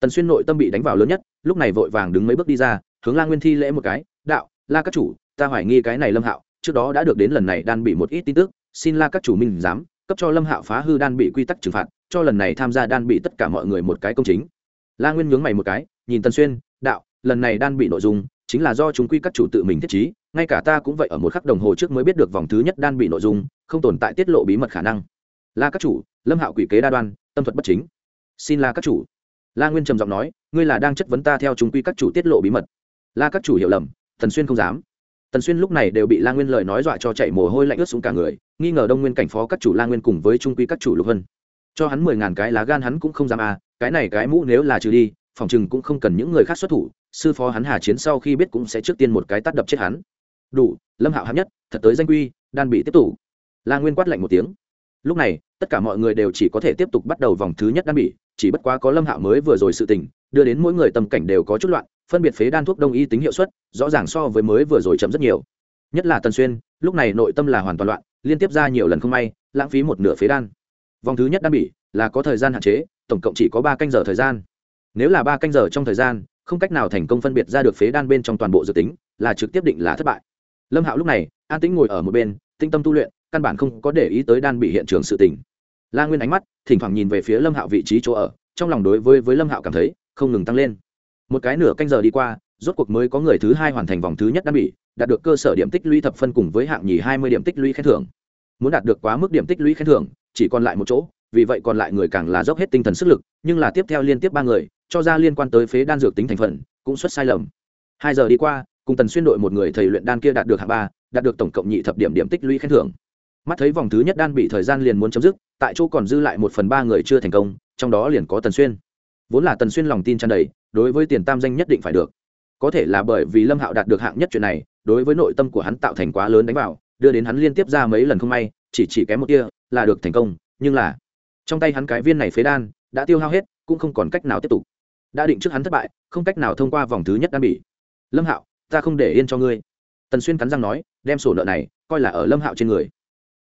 Tần xuyên nội tâm bị đánh vào lớn nhất, lúc này vội vàng đứng mấy bước đi ra, hướng la nguyên thi lễ một cái, đạo, la các chủ, ta hoài nghi cái này lâm hạo, trước đó đã được đến lần này đan bị một ít tin tức, xin la các chủ minh giám cấp cho lâm hạo phá hư đan bị quy tắc trừng phạt, cho lần này tham gia đan bị tất cả mọi người một cái công chính. La nguyên nhướng mày một cái, nhìn tần xuyên, đạo, lần này đan bị nội dung chính là do chúng quy các chủ tự mình thiết trí, ngay cả ta cũng vậy ở một khắc đồng hồ trước mới biết được vòng thứ nhất đan bị nội dung, không tồn tại tiết lộ bí mật khả năng. La các chủ, lâm hạo quỷ kế đa đoan, tâm thuật bất chính. Xin la các chủ. La nguyên trầm giọng nói, ngươi là đang chất vấn ta theo chúng quy các chủ tiết lộ bí mật. La các chủ hiểu lầm thần xuyên không dám tần xuyên lúc này đều bị la nguyên lời nói dọa cho chạy mồ hôi lạnh ướt xuống cả người nghi ngờ đông nguyên cảnh phó các chủ la nguyên cùng với trung quy các chủ lục vân cho hắn mười ngàn cái lá gan hắn cũng không dám à cái này cái mũ nếu là trừ đi, phòng chừng cũng không cần những người khác xuất thủ, sư phó hắn hà chiến sau khi biết cũng sẽ trước tiên một cái tắt đập chết hắn. Đủ, lâm hạo hạng nhất, thật tới danh quy, đan bị tiếp tục. La nguyên quát lạnh một tiếng. Lúc này, tất cả mọi người đều chỉ có thể tiếp tục bắt đầu vòng thứ nhất đan bị, chỉ bất quá có lâm hạo mới vừa rồi sự tình, đưa đến mỗi người tâm cảnh đều có chút loạn phân biệt phế đan thuốc đông y tính hiệu suất, rõ ràng so với mới vừa rồi chậm rất nhiều. Nhất là tần xuyên, lúc này nội tâm là hoàn toàn loạn, liên tiếp ra nhiều lần không may, lãng phí một nửa phế đan. Vòng thứ nhất đan bỉ là có thời gian hạn chế, tổng cộng chỉ có ba canh giờ thời gian. Nếu là ba canh giờ trong thời gian, không cách nào thành công phân biệt ra được phế đan bên trong toàn bộ dự tính, là trực tiếp định là thất bại. Lâm hạo lúc này, an tĩnh ngồi ở một bên, tinh tâm tu luyện, căn bản không có để ý tới đan bị hiện trường sự tình. La nguyên ánh mắt, thỉnh thoảng nhìn về phía lâm hạo vị trí chỗ ở, trong lòng đối với với lâm hạo cảm thấy không ngừng tăng lên một cái nửa canh giờ đi qua, rốt cuộc mới có người thứ hai hoàn thành vòng thứ nhất đan bỉ, đạt được cơ sở điểm tích lũy thập phân cùng với hạng nhì hai mươi điểm tích lũy khen thưởng. Muốn đạt được quá mức điểm tích lũy khen thưởng, chỉ còn lại một chỗ, vì vậy còn lại người càng là dốc hết tinh thần sức lực, nhưng là tiếp theo liên tiếp ba người, cho ra liên quan tới phế đan dược tính thành phần, cũng xuất sai lầm. Hai giờ đi qua, cùng tần xuyên đội một người thầy luyện đan kia đạt được hạng ba, đạt được tổng cộng nhị thập điểm điểm tích lũy khen thưởng. Mắt thấy vòng thứ nhất đan bị thời gian liền muốn chấm dứt, tại chỗ còn dư lại một phần ba người chưa thành công, trong đó liền có tần xuyên. Vốn là tần xuyên lòng tin tràn đầy đối với tiền tam danh nhất định phải được. Có thể là bởi vì lâm hạo đạt được hạng nhất chuyện này, đối với nội tâm của hắn tạo thành quá lớn đánh vào, đưa đến hắn liên tiếp ra mấy lần không may, chỉ chỉ kém một kia là được thành công, nhưng là trong tay hắn cái viên này phế đan đã tiêu hao hết, cũng không còn cách nào tiếp tục. Đã định trước hắn thất bại, không cách nào thông qua vòng thứ nhất đan bỉ. Lâm hạo, ta không để yên cho ngươi. Tần xuyên cắn răng nói, đem sổ nợ này coi là ở lâm hạo trên người.